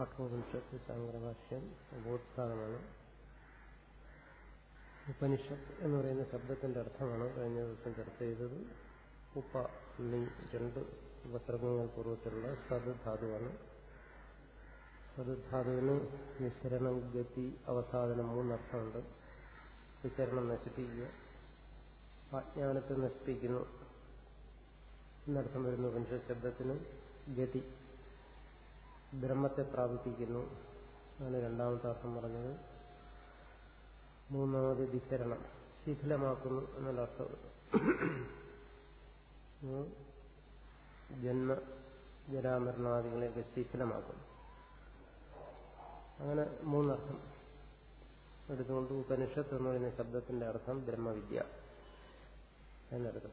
കഠോപനിഷത്ത് ശങ്കരഭാഷ്യം ഉപോത്ഥാനമാണ് ഉപനിഷത്ത് എന്ന് പറയുന്ന ശബ്ദത്തിന്റെ അർത്ഥമാണ് കഴിഞ്ഞ ദിവസം ചർച്ച ചെയ്തത്. ഉപ്പ ലിംഗ് രണ്ട് ഉപസർഗങ്ങൾ പൂർവത്തിലുള്ള സദ്ധാതുവാണ്. സദ്ധാതുവിന് വിശരണം ഗതി അവസാദനം മൂന്നർത്ഥമുണ്ട്. വിശരണം നശിപ്പിക്കുക അജ്ഞാനത്തെ നശിപ്പിക്കുന്നു എന്നർത്ഥം വരുന്ന ഉപനിഷത്ത് ശബ്ദത്തിന് ഗതി. ബ്രഹ്മത്തെ പ്രാപിപ്പിക്കുന്നു. ആണ് രണ്ടാമത്തെ അർത്ഥം പറഞ്ഞത്. മൂന്നാമത് വിശരണം ശിഥിലമാക്കുന്നു എന്നുള്ള അർത്ഥം. ജന്മ ജരാമരണാദികളെയൊക്കെ ശിഥിലമാക്കുന്നു. അങ്ങനെ മൂന്നർത്ഥം. എടുത്തുകൊണ്ട് ഉപനിഷത്ത് എന്ന് പറയുന്ന ശബ്ദത്തിന്റെ അർത്ഥം ബ്രഹ്മവിദ്യ. എന്നർത്ഥം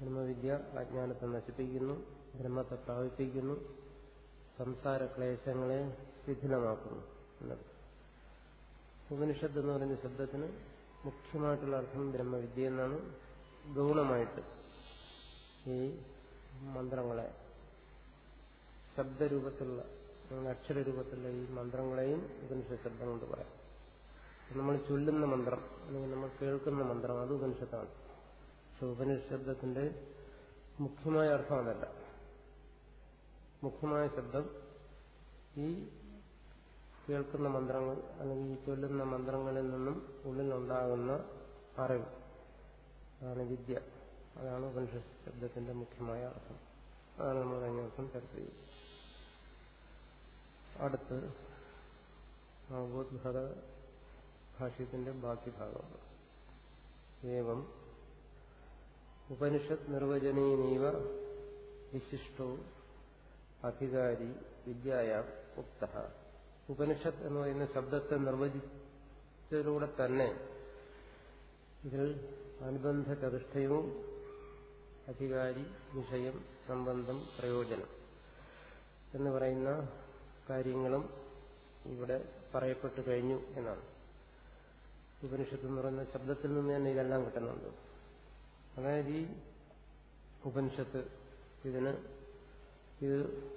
ബ്രഹ്മവിദ്യ അജ്ഞാനത്തെ നശിപ്പിക്കുന്നു ബ്രഹ്മത്തെ പ്രാപിപ്പിക്കുന്നു സംസാര ക്ലേശങ്ങളെ ശിഥിലമാക്കുന്നു ഉപനിഷത്ത് എന്ന് പറയുന്ന ശബ്ദത്തിന് മുഖ്യമായിട്ടുള്ള അർത്ഥം ബ്രഹ്മവിദ്യ എന്നാണ്. ഗൗണമായിട്ട് ഈ മന്ത്രങ്ങളെ ശബ്ദരൂപത്തിലുള്ള അക്ഷരരൂപത്തിലുള്ള ഈ മന്ത്രങ്ങളെയും ഉപനിഷത്ത് ശബ്ദം കൊണ്ട് പറയാം. നമ്മൾ ചൊല്ലുന്ന മന്ത്രം അല്ലെങ്കിൽ നമ്മൾ കേൾക്കുന്ന മന്ത്രം അത് ഉപനിഷത്താണ്. പക്ഷെ ഉപനിഷബ്ദത്തിന്റെ മുഖ്യമായ അർത്ഥം അതല്ല. മുഖ്യമായ ശബ്ദം ഈ കേൾക്കുന്ന മന്ത്രങ്ങൾ അല്ലെങ്കിൽ ഈ ചൊല്ലുന്ന മന്ത്രങ്ങളിൽ നിന്നും ഉള്ളിലുണ്ടാകുന്ന അറിവ്. അതാണ് വിദ്യ. അതാണ് ഉപനിഷത്ത് ശബ്ദത്തിന്റെ മുഖ്യമായ അർത്ഥം. അതാണ് നമ്മൾ കഴിഞ്ഞ ദിവസം ചർച്ച ചെയ്തത്. അടുത്ത് അവബോധ ഭാഷ്യത്തിന്റെ ബാക്കി ഭാഗമാണ് ഏവം ഉപനിഷത് നിർവചനീയനീവ വിശിഷ്ടോ അധികാരി വിദ്യായ ഉക്ത ഉപനിഷത്ത് എന്ന് പറയുന്ന ശബ്ദത്തെ നിർവചിച്ചതിലൂടെ തന്നെ ഇതിൽ അനുബന്ധ ചതുഷ്ടയവും അധികാരി വിഷയം സംബന്ധം പ്രയോജനം എന്ന് പറയുന്ന കാര്യങ്ങളും ഇവിടെ പറയപ്പെട്ടു കഴിഞ്ഞു എന്നാണ്. ഉപനിഷത്ത് എന്ന് പറയുന്ന ശബ്ദത്തിൽ നിന്ന് തന്നെ ഇതെല്ലാം കിട്ടുന്നുണ്ട്. അതായത് ഈ ഉപനിഷത്ത് ഇതിന് ഇത്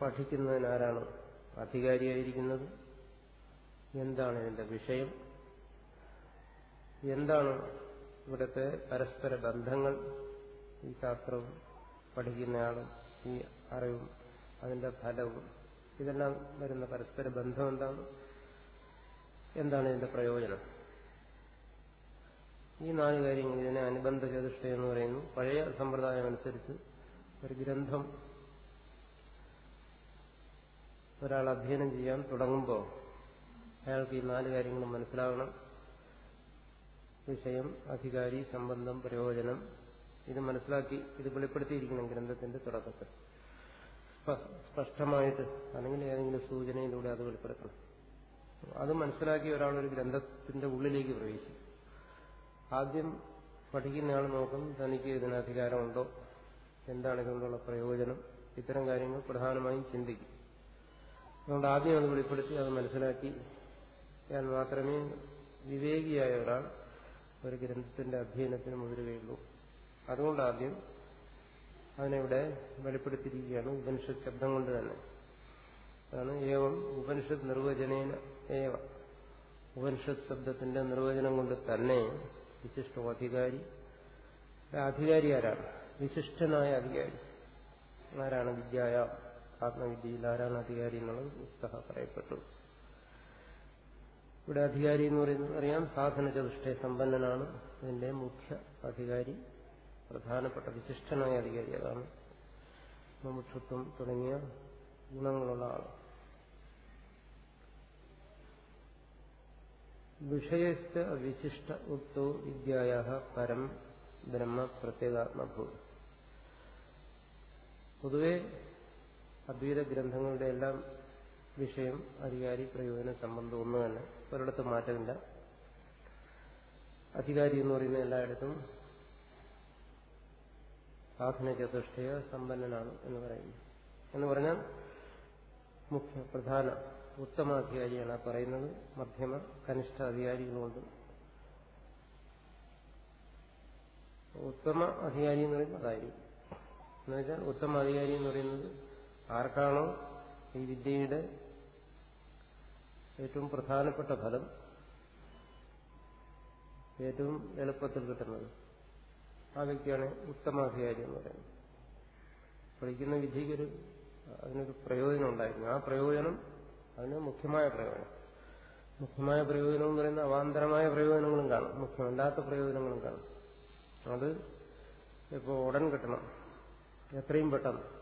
പഠിക്കുന്നതിന് ആരാണ് അധികാരിയായിരിക്കുന്നത്? എന്താണ് ഇതിന്റെ വിഷയം? എന്താണ് ഇവിടുത്തെ പരസ്പര ബന്ധങ്ങൾ? ഈ ശാസ്ത്രവും പഠിക്കുന്നയാളും ഈ അറിവും അതിന്റെ ഫലവും ഇതെല്ലാം വരുന്ന പരസ്പര ബന്ധം എന്താണ്? എന്താണ് ഇതിന്റെ പ്രയോജനം? ഈ നാല് കാര്യങ്ങൾ ഇതിനെ അനുബന്ധ ചതുഷ്ട എന്ന് പറയുന്നു. പഴയ സമ്പ്രദായം അനുസരിച്ച് ഒരു ഗ്രന്ഥം ഒരാൾ അധ്യയനം ചെയ്യാൻ തുടങ്ങുമ്പോൾ അയാൾക്ക് ഈ നാല് കാര്യങ്ങളും മനസ്സിലാകണം വിഷയം അധികാരി സംബന്ധം പ്രയോജനം. ഇത് മനസ്സിലാക്കി ഇത് വെളിപ്പെടുത്തിയിരിക്കണം ഗ്രന്ഥത്തിന്റെ തുടക്കത്തിൽ. സ്പഷ്ടമായിട്ട് അല്ലെങ്കിൽ ഏതെങ്കിലും സൂചനയിലൂടെ അത് വെളിപ്പെടുത്തണം. അത് മനസ്സിലാക്കി ഒരാൾ ഒരു ഗ്രന്ഥത്തിന്റെ ഉള്ളിലേക്ക് പ്രവേശിക്കും. ആദ്യം പഠിക്കുന്നയാൾ നോക്കും തനിക്ക് ഇതിന് അധികാരമുണ്ടോ? എന്താണ് ഇതുകൊണ്ടുള്ള പ്രയോജനം? ഇത്തരം കാര്യങ്ങൾ പ്രധാനമായും ചിന്തിക്കും. അതുകൊണ്ട് ആദ്യം അത് വെളിപ്പെടുത്തി അത് മനസ്സിലാക്കി. ഞാൻ മാത്രമേ വിവേകിയായ ഒരാൾ ഒരു ഗ്രന്ഥത്തിന്റെ അധ്യയനത്തിന് മുതിരുകയുള്ളൂ. അതുകൊണ്ട് ആദ്യം അതിനെവിടെ വെളിപ്പെടുത്തിയിരിക്കുകയാണ് ഉപനിഷത്ത് ശബ്ദം കൊണ്ട് തന്നെ. അതാണ് ഏവം ഉപനിഷത്ത് നിർവചനേന ഏവ. ഉപനിഷത്ത് ശബ്ദത്തിന്റെ നിർവചനം കൊണ്ട് തന്നെ വിശിഷ്ട അധികാരി അധികാരി ആരാണ് വിശിഷ്ടനായ അധികാരി. ആരാണ് വിദ്യായ? ആത്മവിദ്യയിൽ ആരാണ് അധികാരി എന്നുള്ളത് പുസ്തകം പറയപ്പെട്ടു. ഇവിടെ അധികാരി എന്ന് പറയുന്നത് അറിയാം സാധന ചതുഷ്ട സമ്പന്നനാണ്. ഇതിന്റെ മുഖ്യ അധികാരി പ്രധാനപ്പെട്ട വിശിഷ്ടനായ അധികാരി അതാണ്. മുമുക്ഷത്വം തുടങ്ങിയ ഗുണങ്ങളുള്ള ആൾ വിഷയസ്ഥ വിശിഷ്ട ഉക്തോ വിദ്യായ പരം ബ്രഹ്മ പ്രത്യേകാത്മഭൂ. പൊതുവെ അദ്വൈത ഗ്രന്ഥങ്ങളുടെ എല്ലാം വിഷയം അധികാരി പ്രയോജന സംബന്ധം ഒന്ന് തന്നെ ഒരിടത്ത് മാറ്റമില്ല. അധികാരി എന്ന് പറയുന്ന എല്ലായിടത്തും സാധന ചതുഷ്ടയ സമ്പന്നനാണ് എന്ന് പറയുന്നു. എന്ന് പറഞ്ഞാൽ മുഖ്യ പ്രധാന ഉത്തമാധികാരിയാണ് പറയുന്നത്. മധ്യമ കനിഷ്ഠ അധികാരികളുണ്ട്. ഉത്തമ അധികാരി എന്ന് പറയുന്നത് അതായിരിക്കും. എന്നുവെച്ചാൽ ഉത്തമ അധികാരി എന്ന് പറയുന്നത് ആർക്കാണോ ഈ വിദ്യയുടെ ഏറ്റവും പ്രധാനപ്പെട്ട ഫലം ഏറ്റവും എളുപ്പത്തിൽ കിട്ടുന്നത്? ആ വ്യക്തിയാണ് ഉത്തമാധികാരി എന്ന് പറയുന്നത്. പഠിക്കുന്ന വിധിക്കൊരു അതിനൊരു പ്രയോജനം ഉണ്ടായിരുന്നു. ആ പ്രയോജനം അതിന് മുഖ്യമായ പ്രയോജനം. മുഖ്യമായ പ്രയോജനം എന്ന് പറയുന്ന അവാന്തരമായ പ്രയോജനങ്ങളും കാണും. മുഖ്യമല്ലാത്ത പ്രയോജനങ്ങളും കാണും. അത് ഇപ്പോൾ ഉടൻ കിട്ടണം. എത്രയും പെട്ടെന്ന്.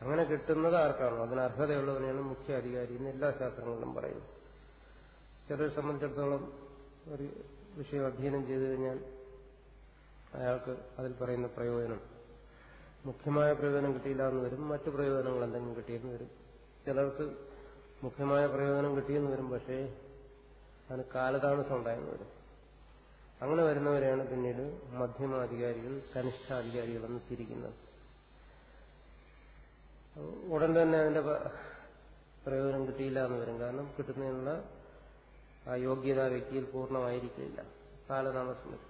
അങ്ങനെ കിട്ടുന്നത് ആർക്കാണോ? അതിന് അർഹതയുള്ളവനെയാണ് മുഖ്യ അധികാരി എന്ന് എല്ലാ ശാസ്ത്രങ്ങളിലും പറയുന്നു. ചിലരെ സംബന്ധിച്ചിടത്തോളം ഒരു വിഷയം അധ്യയനം ചെയ്തു കഴിഞ്ഞാൽ അയാൾക്ക് അതിൽ പറയുന്ന പ്രയോജനം. മുഖ്യമായ പ്രയോജനം കിട്ടിയില്ല എന്ന് വരും. മറ്റു പ്രയോജനങ്ങൾ എന്തെങ്കിലും കിട്ടിയെന്ന് വരും. ചിലർക്ക് മുഖ്യമായ പ്രയോജനം കിട്ടിയെന്ന് വരും പക്ഷേ അതിന് കാലതാമസം ഉണ്ടായെന്ന് വരും. അങ്ങനെ വരുന്നവരെയാണ് പിന്നീട് മധ്യമാധികാരികൾ കനിഷ്ഠാധികാരികളെന്ന് തിരിക്കുന്നത്. ഉടൻ തന്നെ അതിന്റെ പ്രയോജനം കിട്ടിയില്ല എന്ന് വരും. കാരണം കിട്ടുന്നതിനുള്ള ആ യോഗ്യത വ്യക്തിയിൽ പൂർണമായിരിക്കില്ല. കാലതാമസം വരും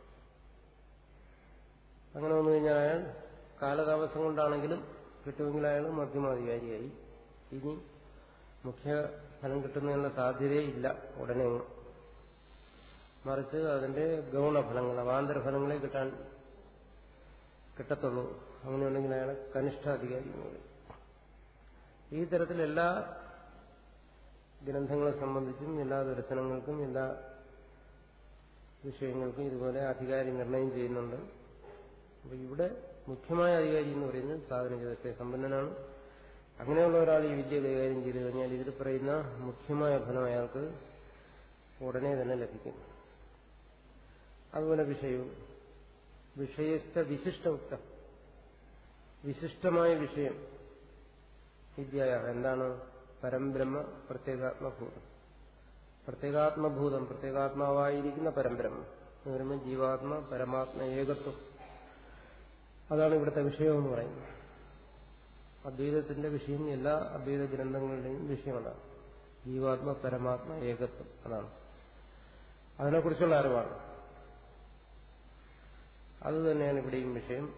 അങ്ങനെ വന്നു കഴിഞ്ഞാൽ അയാൾ കാലതാമസം കൊണ്ടാണെങ്കിലും കിട്ടുമെങ്കിൽ അയാൾ മധ്യമാധികാരിയായി ഇനി മുഖ്യ ഫലം കിട്ടുന്നതിനുള്ള സാധ്യതയില്ല ഉടനെ മറിച്ച് അതിന്റെ ഗൗണഫലങ്ങൾ അവാന്തര ഫലങ്ങളെ കിട്ടാൻ കിട്ടത്തുള്ളൂ. അങ്ങനെയുണ്ടെങ്കിൽ അയാളെ കനിഷ്ഠാധികാരി എന്ന് പറയും. ഈ തരത്തിൽ എല്ലാ ഗ്രന്ഥങ്ങളെ സംബന്ധിച്ചും എല്ലാ ദർശനങ്ങൾക്കും എല്ലാ വിഷയങ്ങൾക്കും ഇതുപോലെ അധികാരി നിർണയം ചെയ്യുന്നുണ്ട്. അപ്പൊ ഇവിടെ മുഖ്യമായ അധികാരി എന്ന് പറയുന്നത് സാധന ജഗത്തെ സമ്പന്നനാണ്. അങ്ങനെയുള്ള ഒരാൾ ഈ വിദ്യ കൈകാര്യം ചെയ്തു കഴിഞ്ഞാൽ ഇതിൽ പറയുന്ന മുഖ്യമായ ഫലം അയാൾക്ക് ഉടനെ തന്നെ ലഭിക്കും. അതുപോലെ വിഷയവും. വിഷയസ്ഥ വിശിഷ്ട വിശിഷ്ടമായ വിഷയം. വിദ്യയ എന്താണ് പരംബ്രഹ്മ പ്രത്യേകാത്മഭൂതം? പ്രത്യേകാത്മഭൂതം പ്രത്യേകാത്മാവായിരിക്കുന്ന പരംബ്രഹ്മം. എന്ന് ജീവാത്മ പരമാത്മ ഏകത്വം. അതാണ് ഇവിടുത്തെ വിഷയം എന്ന് പറയുന്നത്. അദ്വൈതത്തിന്റെ വിഷയം എല്ലാ അദ്വൈത ഗ്രന്ഥങ്ങളുടെയും വിഷയമാണ്. ജീവാത്മ പരമാത്മ ഏകത്വം അതാണ്. അതിനെക്കുറിച്ചുള്ള അറിവാണ്. അത് തന്നെയാണ് ഇവിടെയും വിഷയം.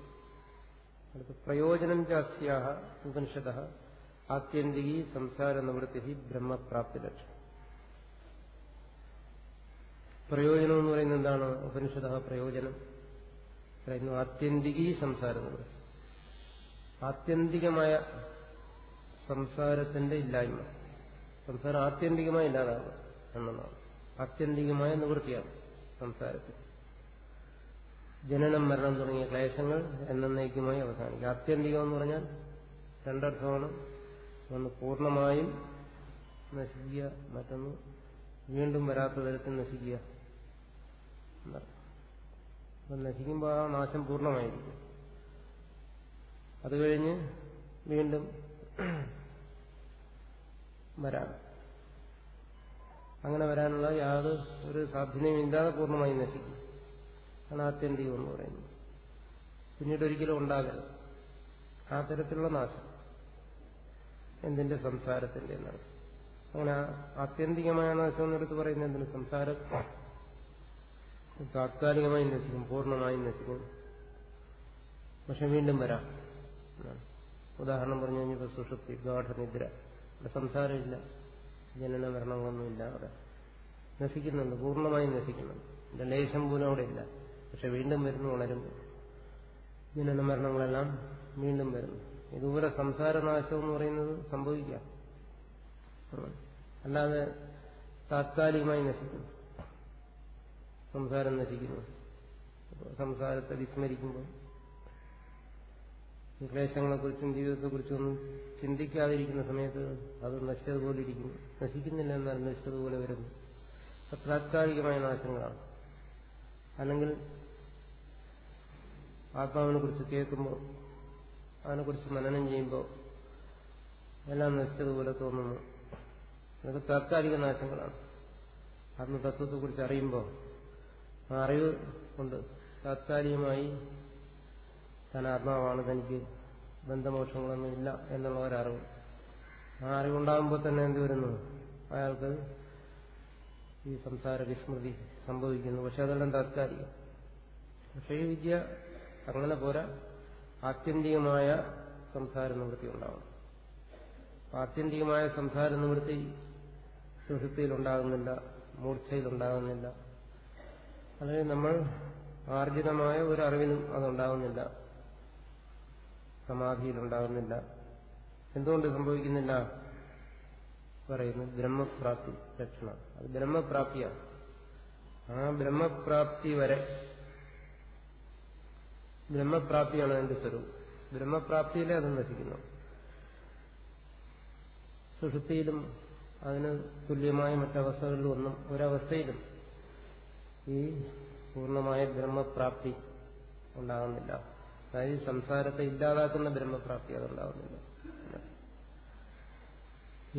പ്രയോജനം ചാസ്യാഹ ഉപനിഷത ആത്യന്തികി സംസാര നിവൃത്തി ബ്രഹ്മപ്രാപ്തി ലക്ഷണം പ്രയോജനം എന്ന് പറയുന്നത് എന്താണ്? ഉപനിഷത പ്രയോജനം. പറയുന്നു ആത്യന്തികീ സംസാര നിവൃത്തി ആത്യന്തികമായ സംസാരത്തിന്റെ ഇല്ലായ്മ. സംസാരം ആത്യന്തികമായി ഇല്ലാതാകുക എന്നുള്ളതാണ് ആത്യന്തികമായ നിവൃത്തിയാണ് സംസാരത്തിൽ. ജനനം മരണം തുടങ്ങിയ ക്ലേശങ്ങൾ എന്നേക്കുമായി അവസാനിക്കും ആത്യന്തികം എന്ന് പറഞ്ഞാൽ രണ്ടർത്ഥമാണ്. ഒന്ന് പൂർണമായും നശിക്കുക മറ്റൊന്ന് വീണ്ടും വരാത്ത തരത്തിൽ നശിക്കുക. അപ്പം നശിക്കുമ്പോൾ ആ നാശം പൂർണമായിരിക്കും. അത് കഴിഞ്ഞ് വീണ്ടും വരാം. അങ്ങനെ വരാനുള്ള യാതൊരു ഒരു സാധ്യതയും ഇല്ലാതെ പൂർണമായി നശിക്കും. ആണ് ആത്യന്തികം എന്ന് പറയുന്നത്. പിന്നീട് ഒരിക്കലും ഉണ്ടാകരുത്. ആ തരത്തിലുള്ള നാശം. എന്തിന്റെ സംസാരത്തിന്റെ എന്നാണ് അങ്ങനെ ആത്യന്തികമായ നാശം എന്നെടുത്ത് പറയുന്നത് എന്തിന് സംസാരം? താത്കാലികമായി നശിക്കും പൂർണമായി നശിക്കും. പക്ഷെ വീണ്ടും വരാം. ഉദാഹരണം പറഞ്ഞു കഴിഞ്ഞപ്പോൾ സുഷുപ്തി ഗാഠനിദ്ര. ഇവിടെ സംസാരമില്ല. ജനന മരണങ്ങളൊന്നുമില്ല അവിടെ. നശിക്കുന്നുണ്ട് പൂർണമായും നശിക്കുന്നുണ്ട്. എന്റെ ലേശം പോലും അവിടെ ഇല്ല. പക്ഷെ വീണ്ടും വരുന്നു വളരുമ്പോൾ ജനന മരണങ്ങളെല്ലാം വീണ്ടും വരുന്നു. ഇതുപോലെ സംസാരനാശം എന്ന് പറയുന്നത് സംഭവിക്കാം. അല്ലാതെ താത്കാലികമായി നശിക്കുന്നു സംസാരം നശിക്കുന്നു. സംസാരത്തെ വിസ്മരിക്കുമ്പോൾ വിക്ലേശങ്ങളെക്കുറിച്ചും ജീവിതത്തെക്കുറിച്ചും ഒന്നും ചിന്തിക്കാതിരിക്കുന്ന സമയത്ത് അത് നശിച്ചതുപോലെ ഇരിക്കുന്നു. നശിക്കുന്നില്ല എന്നാൽ നശിച്ചതുപോലെ വരുന്നു. താത്കാലികമായ നാശങ്ങളാണ്. അല്ലെങ്കിൽ ആത്മാവിനെ കുറിച്ച് കേൾക്കുമ്പോൾ അതിനെക്കുറിച്ച് മനനം ചെയ്യുമ്പോൾ എല്ലാം നശിച്ചതുപോലെ തോന്നുന്നു. അതൊക്കെ താത്കാലിക നാശങ്ങളാണ്. ആത്മതത്വത്തെക്കുറിച്ച് അറിയുമ്പോൾ ആ അറിവ് കൊണ്ട് താത്കാലികമായി താൻ ആത്മാവാണ് തനിക്ക് ബന്ധമോക്ഷങ്ങളൊന്നും ഇല്ല എന്നുള്ള ഒരറിവ്. ആ അറിവുണ്ടാകുമ്പോൾ തന്നെ എന്ത് വരുന്നു? അയാൾക്ക് ഈ സംസാര വിസ്മൃതി സംഭവിക്കുന്നു. പക്ഷെ അതെല്ലാം താത്കാലികം. പക്ഷേ ഈ വിദ്യ അങ്ങനെ പോരാ. ആത്യന്തികമായ സംസാര നിവൃത്തി ഉണ്ടാവണം ആത്യന്തികമായ സംസാര നിവൃത്തി സുഷുപ്തിയിലുണ്ടാകുന്നില്ല മൂർച്ഛയിലുണ്ടാകുന്നില്ല അല്ലെങ്കിൽ നമ്മൾ ആർജിതമായ ഒരു അറിവിനും അതുണ്ടാകുന്നില്ല. സമാധിയിലുണ്ടാകുന്നില്ല. എന്തുകൊണ്ട് സംഭവിക്കുന്നില്ല? പറയുന്നു ബ്രഹ്മപ്രാപ്തി ലക്ഷണം അത് ബ്രഹ്മപ്രാപ്തിയാണ്. ആ ബ്രഹ്മപ്രാപ്തി വരെ ബ്രഹ്മപ്രാപ്തിയാണ് അതിന്റെ സ്വരൂപം. ബ്രഹ്മപ്രാപ്തിയിലെ അത് നശിക്കുന്നു. സുഷുപ്തിയിലും അതിന് തുല്യമായ മറ്റവസ്ഥകളിലും ഒന്നും ഒരവസ്ഥയിലും ഈ പൂർണമായ ബ്രഹ്മപ്രാപ്തി ഉണ്ടാകുന്നില്ല. അതായത് സംസാരത്തെ ഇല്ലാതാക്കുന്ന ബ്രഹ്മപ്രാപ്തി അതുണ്ടാകുന്നില്ല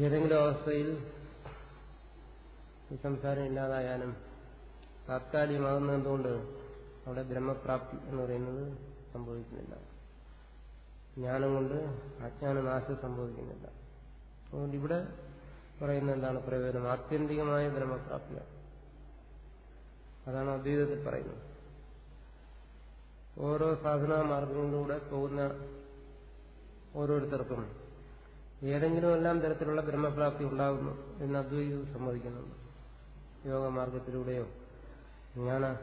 ഏതെങ്കിലും അവസ്ഥയിൽ ഈ സംസാരം ഇല്ലാതായാലും താത്കാലികമാകുന്നത് എന്തുകൊണ്ട് അവിടെ ബ്രഹ്മപ്രാപ്തി എന്ന് പറയുന്നത് സംഭവിക്കുന്നില്ല. ജ്ഞാനം കൊണ്ട് അജ്ഞാനനാശം സംഭവിക്കുന്നില്ല. അതുകൊണ്ട് ഇവിടെ പറയുന്ന എന്താണ് പ്രയോജനം? ആത്യന്തികമായ ബ്രഹ്മപ്രാപ്തിയാണ്. അതാണ് അദ്വൈതത്തിൽ പറയുന്നത്. ഓരോ സാധനാ മാർഗങ്ങളിലൂടെ പോകുന്ന ഓരോരുത്തർക്കും ഏതെങ്കിലും എല്ലാം തരത്തിലുള്ള ബ്രഹ്മപ്രാപ്തി ഉണ്ടാകുന്നു എന്ന് അദ്വൈതം സമ്മതിക്കുന്നുണ്ട്. യോഗമാർഗത്തിലൂടെയോ ജ്ഞാന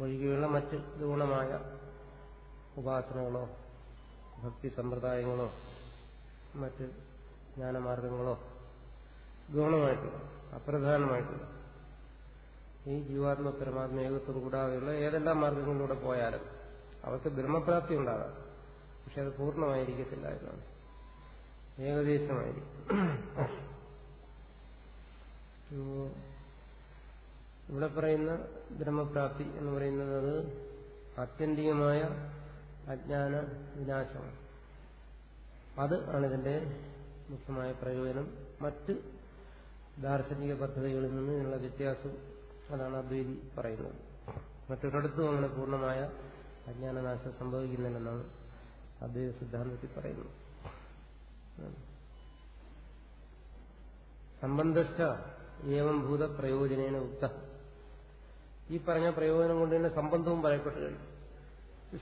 ഒഴികെയുള്ള മറ്റ് ഗുണമായ ഉപാസനകളോ ഭക്തി സമ്പ്രദായങ്ങളോ മറ്റ് ജ്ഞാനമാർഗങ്ങളോ ഗൗണമായിട്ടുള്ള അപ്രധാനമായിട്ടുള്ള ഈ ജീവാത്മ പരമാത്മ ഏകത്വം കൂടാതെയുള്ള ഏതെല്ലാം മാർഗങ്ങളിലൂടെ പോയാലും അവർക്ക് ബ്രഹ്മപ്രാപ്തി ഉണ്ടാകാം. പക്ഷെ അത് പൂർണമായിരിക്കത്തില്ല എന്നാണ്. ഏകദേശമായിരിക്കും. ഇവിടെ പറയുന്ന ബ്രഹ്മപ്രാപ്തി എന്ന് പറയുന്നത് അത് ആത്യന്തികമായ അജ്ഞാന വിനാശമാണ്. അത് ആണ് ഇതിന്റെ മുഖ്യമായ പ്രയോജനം. മറ്റ് ദാർശനിക പദ്ധതികളിൽ നിന്ന് ഇതിനുള്ള വ്യത്യാസം അതാണ് അദ്വൈതി പറയുന്നത്. മറ്റൊരിടത്തും അങ്ങനെ പൂർണമായ അജ്ഞാനനാശം സംഭവിക്കുന്നില്ലെന്നാണ് അദ്വൈത സിദ്ധാന്തത്തിൽ പറയുന്നത്. സംബന്ധസ്ഥ ഏവം ഭൂത പ്രയോജനേന ഉക്ത. ഈ പറഞ്ഞ പ്രയോജനം കൊണ്ട് തന്നെ സംബന്ധവും പറയപ്പെട്ടു കഴിഞ്ഞു.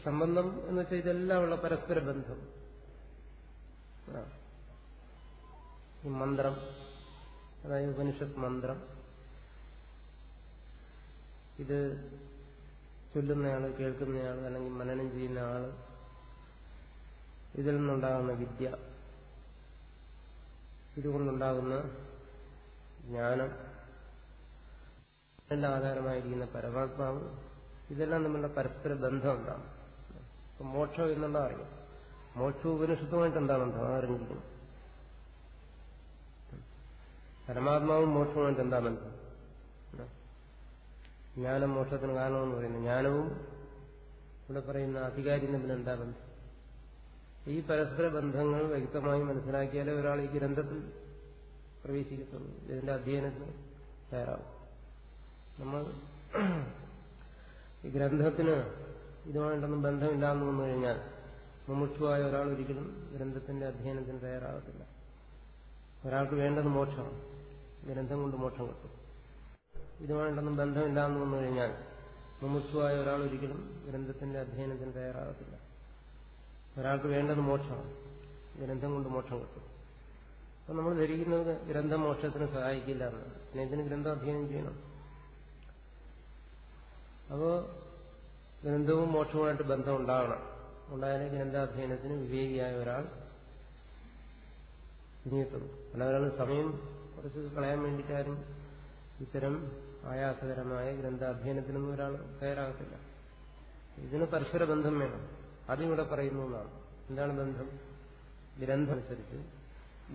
സംബന്ധം എന്ന് വെച്ചാൽ ഇതെല്ലാം ഉള്ള പരസ്പര ബന്ധം. ഈ മന്ത്രം അതായത് ഉപനിഷത്ത് മന്ത്രം ഇത് ചൊല്ലുന്നയാൾ കേൾക്കുന്നയാൾ അല്ലെങ്കിൽ മനനം ചെയ്യുന്ന ആൾ ഇതിൽ നിന്നുണ്ടാകുന്ന വിദ്യ ഇതുകൊണ്ടുണ്ടാകുന്ന ജ്ഞാനം എല്ലാം ആധാരമായിരിക്കുന്ന പരമാത്മാവ് ഇതെല്ലാം നമ്മളുടെ പരസ്പര ബന്ധം എന്താണ്? മോക്ഷം എന്നുള്ള അറിയാം? മോക്ഷവും ഉപനിഷത്തുമായിട്ട് എന്താണ് ബന്ധം? അതറിഞ്ഞിരിക്കുന്നു പരമാത്മാവും മോക്ഷവുമായിട്ട് എന്താ ബന്ധം? ജ്ഞാനം മോക്ഷത്തിന് കാരണമെന്ന് പറയുന്നത് ജ്ഞാനവും ഇവിടെ പറയുന്ന അധികാരി തമ്മിൽ എന്താ ബന്ധം? ഈ പരസ്പര ബന്ധങ്ങൾ വ്യക്തമായി മനസ്സിലാക്കിയാലേ ഒരാൾ ഈ ഗ്രന്ഥത്തിൽ പ്രവേശിക്കത്തുള്ളൂ. ഇതിന്റെ അധ്യയനത്തിന് തയ്യാറാവും. നമ്മൾ ഈ ഗ്രന്ഥത്തിന് ഇതുമായിട്ടൊന്നും ബന്ധമില്ലാന്ന് വന്നു കഴിഞ്ഞാൽ മുമുക്ഷുവായ ഒരാൾ ഒരിക്കലും ഗ്രന്ഥത്തിന്റെ അധ്യയനത്തിന് തയ്യാറാകത്തില്ല. ഒരാൾക്ക് വേണ്ടത് മോക്ഷമാണ്. ഗ്രന്ഥം കൊണ്ട് മോക്ഷം കിട്ടും. ഇതുമായിട്ടൊന്നും ബന്ധമില്ലാന്ന് വന്നു കഴിഞ്ഞാൽ മുമുക്ഷുവായ ഒരാൾ ഒരിക്കലും ഗ്രന്ഥത്തിന്റെ അധ്യയനത്തിന് തയ്യാറാകത്തില്ല. ഒരാൾക്ക് വേണ്ടത് മോക്ഷമാണ്. ഗ്രന്ഥം കൊണ്ട് മോക്ഷം കിട്ടും. അപ്പൊ നമ്മൾ ധരിക്കുന്നത് ഗ്രന്ഥം മോക്ഷത്തിന് സഹായിക്കില്ല എന്ന് പിന്നെ ഇതിന് ഗ്രന്ഥം അധ്യയനം ചെയ്യണം. അപ്പോ ഗ്രന്ഥവും മോക്ഷവുമായിട്ട് ബന്ധം ഉണ്ടാകണം ഉണ്ടായാലേ ഗ്രന്ഥാധ്യയനത്തിന് വിവേകിയായ ഒരാൾ ഇനിയെത്തുള്ളൂ അല്ല ഒരാൾ സമയം കുറച്ച് കളയാൻ വേണ്ടിയിട്ടാരും ഇത്തരം ആയാസകരമായ ഗ്രന്ഥാധ്യയനത്തിനൊന്നും ഒരാൾ തയ്യാറാകത്തില്ല. ഇതിന് പരസ്പര ബന്ധം വേണം. അതിവിടെ പറയുന്നു എന്നാണ്. എന്താണ് ബന്ധം? ഗ്രന്ഥം അനുസരിച്ച്.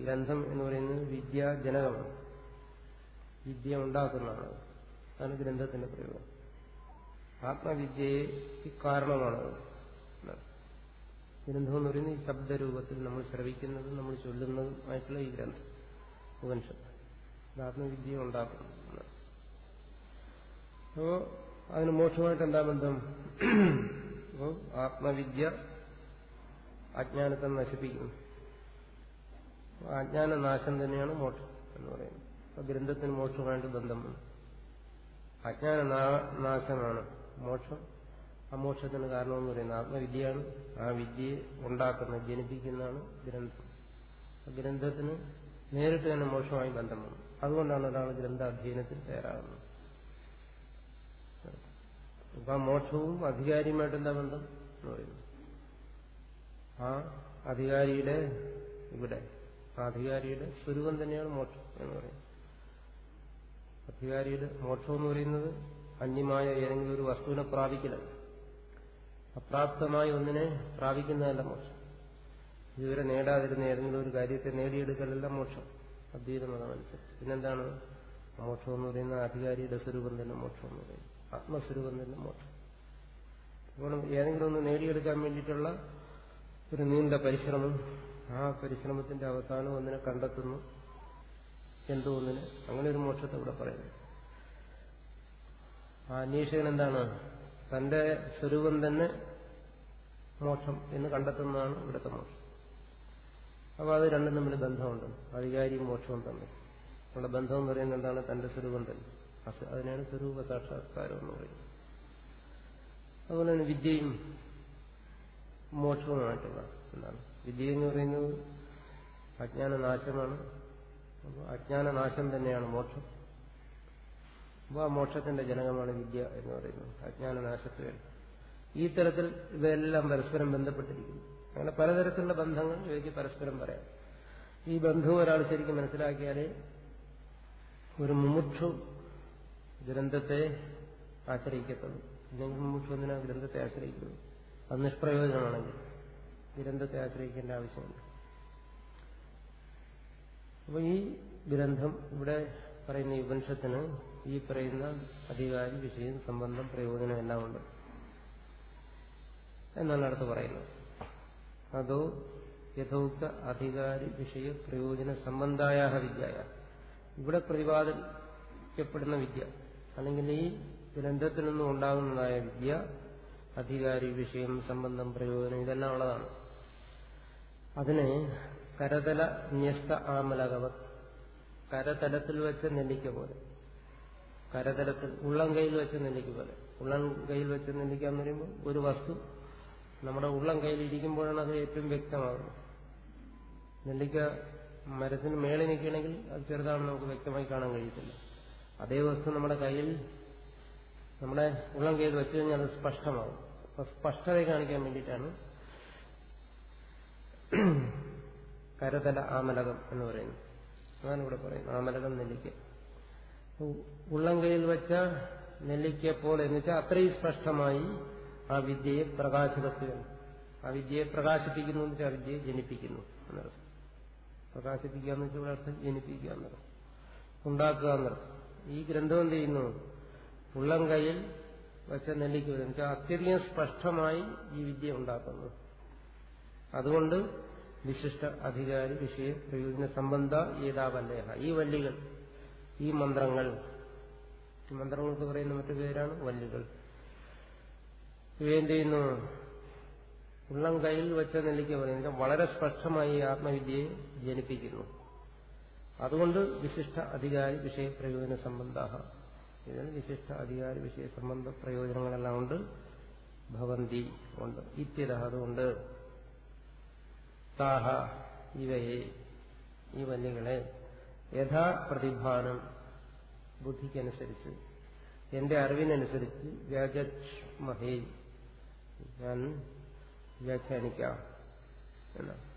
ഗ്രന്ഥം എന്ന് പറയുന്നത് വിദ്യാജനകമാണ്. വിദ്യ ഉണ്ടാക്കുന്നതാണ്. അതാണ് ഗ്രന്ഥത്തിന്റെ പ്രയോഗം. ആത്മവിദ്യയെ കാരണമാണ്. ഗ്രന്ഥം എന്ന് പറയുന്നത് ഈ ശബ്ദരൂപത്തിൽ നമ്മൾ ശ്രവിക്കുന്നതും നമ്മൾ ചൊല്ലുന്നതും ആയിട്ടുള്ള ഈ ഗ്രന്ഥം ഉപനിഷത്ത്. ആത്മവിദ്യ ഉണ്ടാക്കുന്നു. അപ്പോ അതിന് മോക്ഷമായിട്ട് എന്താ ബന്ധം? അപ്പോൾ ആത്മവിദ്യ അജ്ഞാനത്തെ നശിപ്പിക്കുന്നു. അജ്ഞാന നാശം തന്നെയാണ് മോക്ഷം എന്ന് പറയുന്നത്. അപ്പൊ ഗ്രന്ഥത്തിന് മോക്ഷമായിട്ട് ബന്ധം അജ്ഞാന നാശമാണ്. മോക്ഷം. ആ മോക്ഷത്തിന് കാരണമെന്ന് പറയുന്നത് ആത്മവിദ്യയാണ്. ആ വിദ്യയെ ഉണ്ടാക്കുന്ന ജനിപ്പിക്കുന്നതാണ് ഗ്രന്ഥം. ഗ്രന്ഥത്തിന് നേരിട്ട് തന്നെ മോക്ഷമായി ബന്ധമാണ് അതുകൊണ്ടാണ് ഒരാൾ ഗ്രന്ഥാധ്യയനത്തിൽ തയ്യാറാകുന്നത്. അപ്പൊ ആ മോക്ഷവും അധികാരിയുമായിട്ട് എന്താ ബന്ധം എന്ന് പറയുന്നു ആ അധികാരിയുടെ ഇവിടെ ആ അധികാരിയുടെ സ്വരൂപം തന്നെയാണ് മോക്ഷം എന്ന് പറയുന്നത്. അധികാരിയുടെ മോക്ഷം എന്ന് പറയുന്നത് അന്യമായ ഏതെങ്കിലും ഒരു വസ്തുവിനെ പ്രാപിക്കലല്ല അപ്രാപ്തമായ ഒന്നിനെ പ്രാപിക്കുന്നതല്ല മോക്ഷം. ഇതുവരെ നേടാതിരുന്ന ഏതെങ്കിലും ഒരു കാര്യത്തെ നേടിയെടുക്കലല്ല മോക്ഷം. അദ്വൈത മതമനുസരിച്ച് പിന്നെന്താണ്? മോക്ഷം എന്ന് പറയുന്ന അധികാരിയുടെ സ്വരൂപം തന്നെ മോക്ഷം എന്ന് പറയുന്നത്. ആത്മസ്വരൂപം തന്നെ മോക്ഷം. അപ്പോൾ ഏതെങ്കിലും ഒന്ന് നേടിയെടുക്കാൻ വേണ്ടിയിട്ടുള്ള ഒരു നീണ്ട പരിശ്രമം ആ പരിശ്രമത്തിന്റെ അവസാനം ഒന്നിനെ കണ്ടെത്തുന്നു. എന്തോ ഒന്നിനെ. അങ്ങനെ ഒരു മോക്ഷത്തെ ഇവിടെ പറയുന്നു. ആ അന്വേഷകൻ എന്താണ് തന്റെ സ്വരൂപം തന്നെ മോക്ഷം എന്ന് കണ്ടെത്തുന്നതാണ് ഇവിടുത്തെ മോക്ഷം അപ്പോൾ അത് രണ്ടും തമ്മിൽ ബന്ധമുണ്ട്. അധികാരിയും മോക്ഷവും തമ്മിൽ. നമ്മുടെ ബന്ധം എന്ന് പറയുന്നത് എന്താണ്? തന്റെ സ്വരൂപം തന്നെ. അതിനാണ് സ്വരൂപ സാക്ഷാത്കാരം എന്ന് പറയുന്നത്. അതുപോലെ തന്നെ വിദ്യയും മോക്ഷവുമായിട്ടുള്ള എന്താണ് വിദ്യ എന്ന് പറയുന്നത് അജ്ഞാനനാശമാണ്. അപ്പോൾ അജ്ഞാനനാശം തന്നെയാണ് മോക്ഷം. അപ്പോൾ ആ മോക്ഷത്തിന്റെ ജനകമാണ് വിദ്യ എന്ന് പറയുന്നത്. അജ്ഞാനനാശത്ത് വേണ്ടി ഈ തരത്തിൽ ഇവയെല്ലാം പരസ്പരം ബന്ധപ്പെട്ടിരിക്കുന്നു. അങ്ങനെ പലതരത്തിലുള്ള ബന്ധങ്ങൾ ഇവയ്ക്ക് പരസ്പരം പറയാം. ഈ ബന്ധവും ഒരാൾ ശരിക്കും മനസ്സിലാക്കിയാലേ ഒരു മുമുക്ഷു ഗ്രന്ഥത്തെ ആശ്രയിക്കത്തുള്ളൂ. ഇല്ലെങ്കിൽ മുമുക്ഷു എന്തിനാ ഗ്രന്ഥത്തെ ആശ്രയിക്കുന്നു അത് നിഷ്പ്രയോജനമാണെങ്കിൽ ഗ്രന്ഥത്തെ ആശ്രയിക്കേണ്ട ആവശ്യമുണ്ട് അപ്പോൾ ഈ ഗ്രന്ഥം ഇവിടെ പറയുന്ന ഉപനിഷത്തിന് ഈ പറയുന്ന അധികാരി വിഷയം സംബന്ധം പ്രയോജനം എല്ലാം ഉണ്ട്. എന്നാണ് അടുത്ത് പറയുന്നത്. അതോ യഥോക്ത അധികാരി വിഷയ പ്രയോജന സംബന്ധായ വിദ്യയ ഇവിടെ പ്രതിപാദിക്കപ്പെടുന്ന വിദ്യ. അല്ലെങ്കിൽ ഈ ഗ്രന്ഥത്തിൽ നിന്നും ഉണ്ടാകുന്നതായ വിദ്യ അധികാരി വിഷയം സംബന്ധം പ്രയോജനം ഇതെല്ലാം ഉള്ളതാണ്. അതിനെ കരതല ന്യസ്ത ആമലകവത്. കരതലത്തിൽ വെച്ച് നെല്ലിക്ക പോലെ. കരതലത്തിൽ ഉള്ളം കയ്യിൽ വെച്ച് പോലെ ഉള്ളം കയ്യിൽ വെച്ച് നെല്ലിക്ക എന്ന് പറയുമ്പോൾ ഒരു വസ്തു നമ്മുടെ ഉള്ളം കയ്യിൽ ഇരിക്കുമ്പോഴാണ് അത് ഏറ്റവും വ്യക്തമാകുന്നത്. നെല്ലിക്ക മരത്തിന് മേളിൽ നിൽക്കുകയാണെങ്കിൽ അത് ചെറുതാണെന്ന് നമുക്ക് വ്യക്തമായി കാണാൻ കഴിയത്തില്ല. അതേ വസ്തു നമ്മുടെ കയ്യിൽ നമ്മുടെ ഉള്ളം കയ്യിൽ വെച്ചു കഴിഞ്ഞാൽ അത് സ്പഷ്ടമാകും. അപ്പൊ സ്പഷ്ടത കാണിക്കാൻ വേണ്ടിയിട്ടാണ് കരതല ആമലകം എന്ന് പറയുന്നത്. അതാണ് ഇവിടെ പറയുന്നത്. ആമലകം നെല്ലിക്ക. ഉള്ളം കയ്യിൽ വെച്ച നെല്ലിക്ക പോലെ എന്ന് വെച്ചാൽ അത്രയും സ്പഷ്ടമായി ആ വിദ്യയെ പ്രകാശിതത്വം ആ വിദ്യയെ പ്രകാശിപ്പിക്കുന്നു എന്ന് വെച്ചാൽ ആ വിദ്യയെ ജനിപ്പിക്കുന്നു എന്നർത്ഥം. പ്രകാശിപ്പിക്കുക എന്ന് വെച്ചാൽ ഇവിടെ അർത്ഥം ജനിപ്പിക്കുക എന്നർത്ഥം. ഉണ്ടാക്കുക എന്നർത്ഥം. ഈ ഗ്രന്ഥം എന്ത് ചെയ്യുന്നു? ഉള്ളം കയ്യിൽ വെച്ച നെല്ലിക്ക വെച്ചാൽ അത്യധികം സ്പഷ്ടമായി ഈ വിദ്യ ഉണ്ടാക്കുന്നു. അതുകൊണ്ട് വിശിഷ്ട അധികാരി വിഷയ പ്രയോജന സംബന്ധ ഏതാ വല്ലേഹ ഈ വല്ലികൾ ഈ മന്ത്രങ്ങൾ. ഈ മന്ത്രങ്ങൾക്ക് പറയുന്ന മറ്റു പേരാണ് വല്ലുകൾ. ഇവയെന്ത് ചെയ്യുന്നു? ഉള്ളം കയ്യിൽ വെച്ച നിലയ്ക്ക് പറയുന്നത് വളരെ സ്പഷ്ടമായി ആത്മവിദ്യയെ ജനിപ്പിക്കുന്നു. അതുകൊണ്ട് വിശിഷ്ട അധികാരി വിഷയ പ്രയോജന സംബന്ധ. ഇതിന് വിശിഷ്ട അധികാരി വിഷയ സംബന്ധ പ്രയോജനങ്ങളെല്ലാം ഉണ്ട്. ഭവന്തി ഉണ്ട്. ഇത്യത അതുകൊണ്ട് താഹ ഇവയെ ഈ വല്യങ്ങളെ യഥാ പ്രതിഭാനം ബുദ്ധിക്കനുസരിച്ച്. എന്റെ അറിവിനനുസരിച്ച് വ്യാജമഹേ ഞാൻ വ്യാഖ്യാനിക്കാം. എന്നാണ്.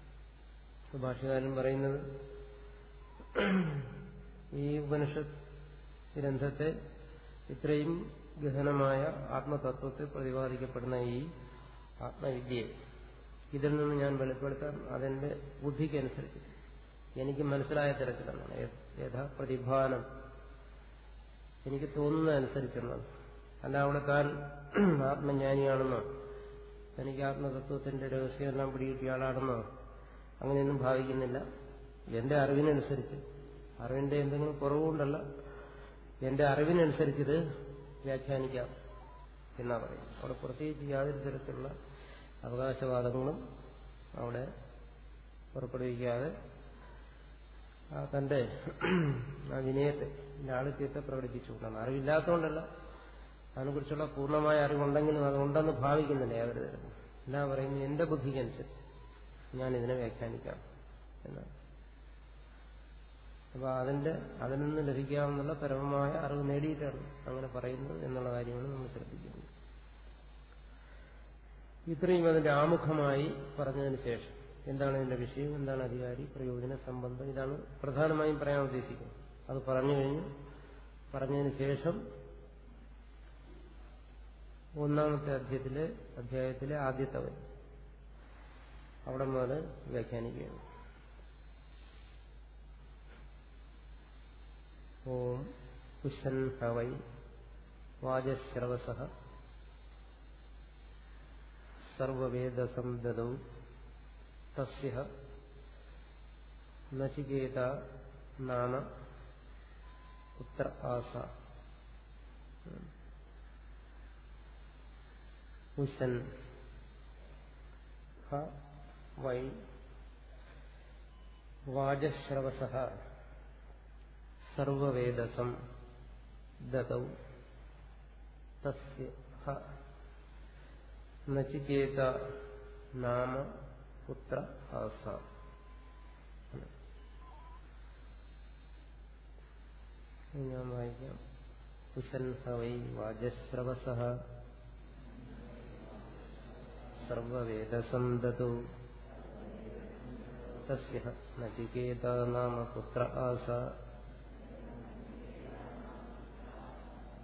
ഭാഷകാരൻ പറയുന്നത് ഈ ഉപനിഷത്ത് ഗ്രന്ഥത്തെ ഇത്രയും ഗഹനമായ ആത്മതത്വത്തെ പ്രതിപാദിക്കപ്പെടുന്ന ഈ ആത്മവിദ്യയെ ഇതിൽ നിന്ന് ഞാൻ വെളിപ്പെടുത്താൻ അതെന്റെ ബുദ്ധിക്കനുസരിച്ച്. എനിക്ക് മനസ്സിലായ തരത്തിലെന്നാണ് യഥാ പ്രതിഭാനം എനിക്ക് തോന്നുന്നതനുസരിച്ചെന്നാണ് അല്ല അവിടെ താൻ ആത്മജ്ഞാനിയാണെന്നോ തനിക്ക് ആത്മതത്വത്തിന്റെ രഹസ്യമെല്ലാം പിടികിട്ടിയ ആളാണെന്നോ അങ്ങനെയൊന്നും ഭാവിക്കുന്നില്ല. എന്റെ അറിവിനനുസരിച്ച് അറിവിന്റെ എന്തെങ്കിലും കുറവുകൊണ്ടല്ല എന്റെ അറിവിനനുസരിച്ചിത് വ്യാഖ്യാനിക്കാം എന്നാ പറയും അവിടെ പ്രത്യേകിച്ച് യാതൊരു തരത്തിലുള്ള അവകാശവാദങ്ങളും അവിടെ പുറപ്പെടുവിക്കാതെ ആ തന്റെ ആ വിനയത്തെ ലാളിത്യത്തെ പ്രകടിപ്പിച്ചുകൊണ്ടാണ് അറിവില്ലാത്തതുകൊണ്ടല്ല. അതിനെക്കുറിച്ചുള്ള പൂർണമായ അറിവുണ്ടെങ്കിലും അതുണ്ടെന്ന് ഭാവിക്കുന്നില്ല യാതൊരു തരത്തിൽ എന്നാ പറയുന്നത് എന്റെ ബുദ്ധിക്കനുസരിച്ച് ഞാൻ ഇതിനെ വ്യാഖ്യാനിക്കാം എന്നാണ്. അപ്പൊ അതിന്റെ അതിൽ നിന്ന് ലഭിക്കാവുന്ന പരമമായ അറിവ് നേടിയിട്ടാണ് അങ്ങനെ പറയുന്നത് എന്നുള്ള കാര്യമാണ് നമ്മൾ ശ്രദ്ധിക്കുന്നത് ഇത്രയും അതിന്റെ ആമുഖമായി പറഞ്ഞതിന് ശേഷം എന്താണ് ഇതിന്റെ വിഷയം? എന്താണ് അധികാരി? പ്രയോജന സംബന്ധം? ഇതാണ് പ്രധാനമായും പറയാൻ ഉദ്ദേശിക്കുന്നത്. അത് പറഞ്ഞു കഴിഞ്ഞു. പറഞ്ഞതിന് ശേഷം ഒന്നാമത്തെ അധ്യയത്തിലെ അധ്യായത്തിലെ ആദ്യത്തെ വരി. അവിടെ മുതൽ വ്യാഖ്യാനിക്കുകയാണ്. ഓം കുശൻ ഹവൈ വാചശ്രവസ സർവവേദസംദതൗ തസ്യ നചികേത നാമ പുത്ര ആസ. ഉശൻ വൈ വാജശ്രവസ സർവവേദസം ദതൗ തസ്യ നചികേത നാമ പുത്ര ആസ ഞാൻ വായിക്കാം. കുശൻ ഹവൈ വാജശ്രവസ സർവവേദസന്തതു തസ്യ നചികേത നാമ പുത്ര ആസ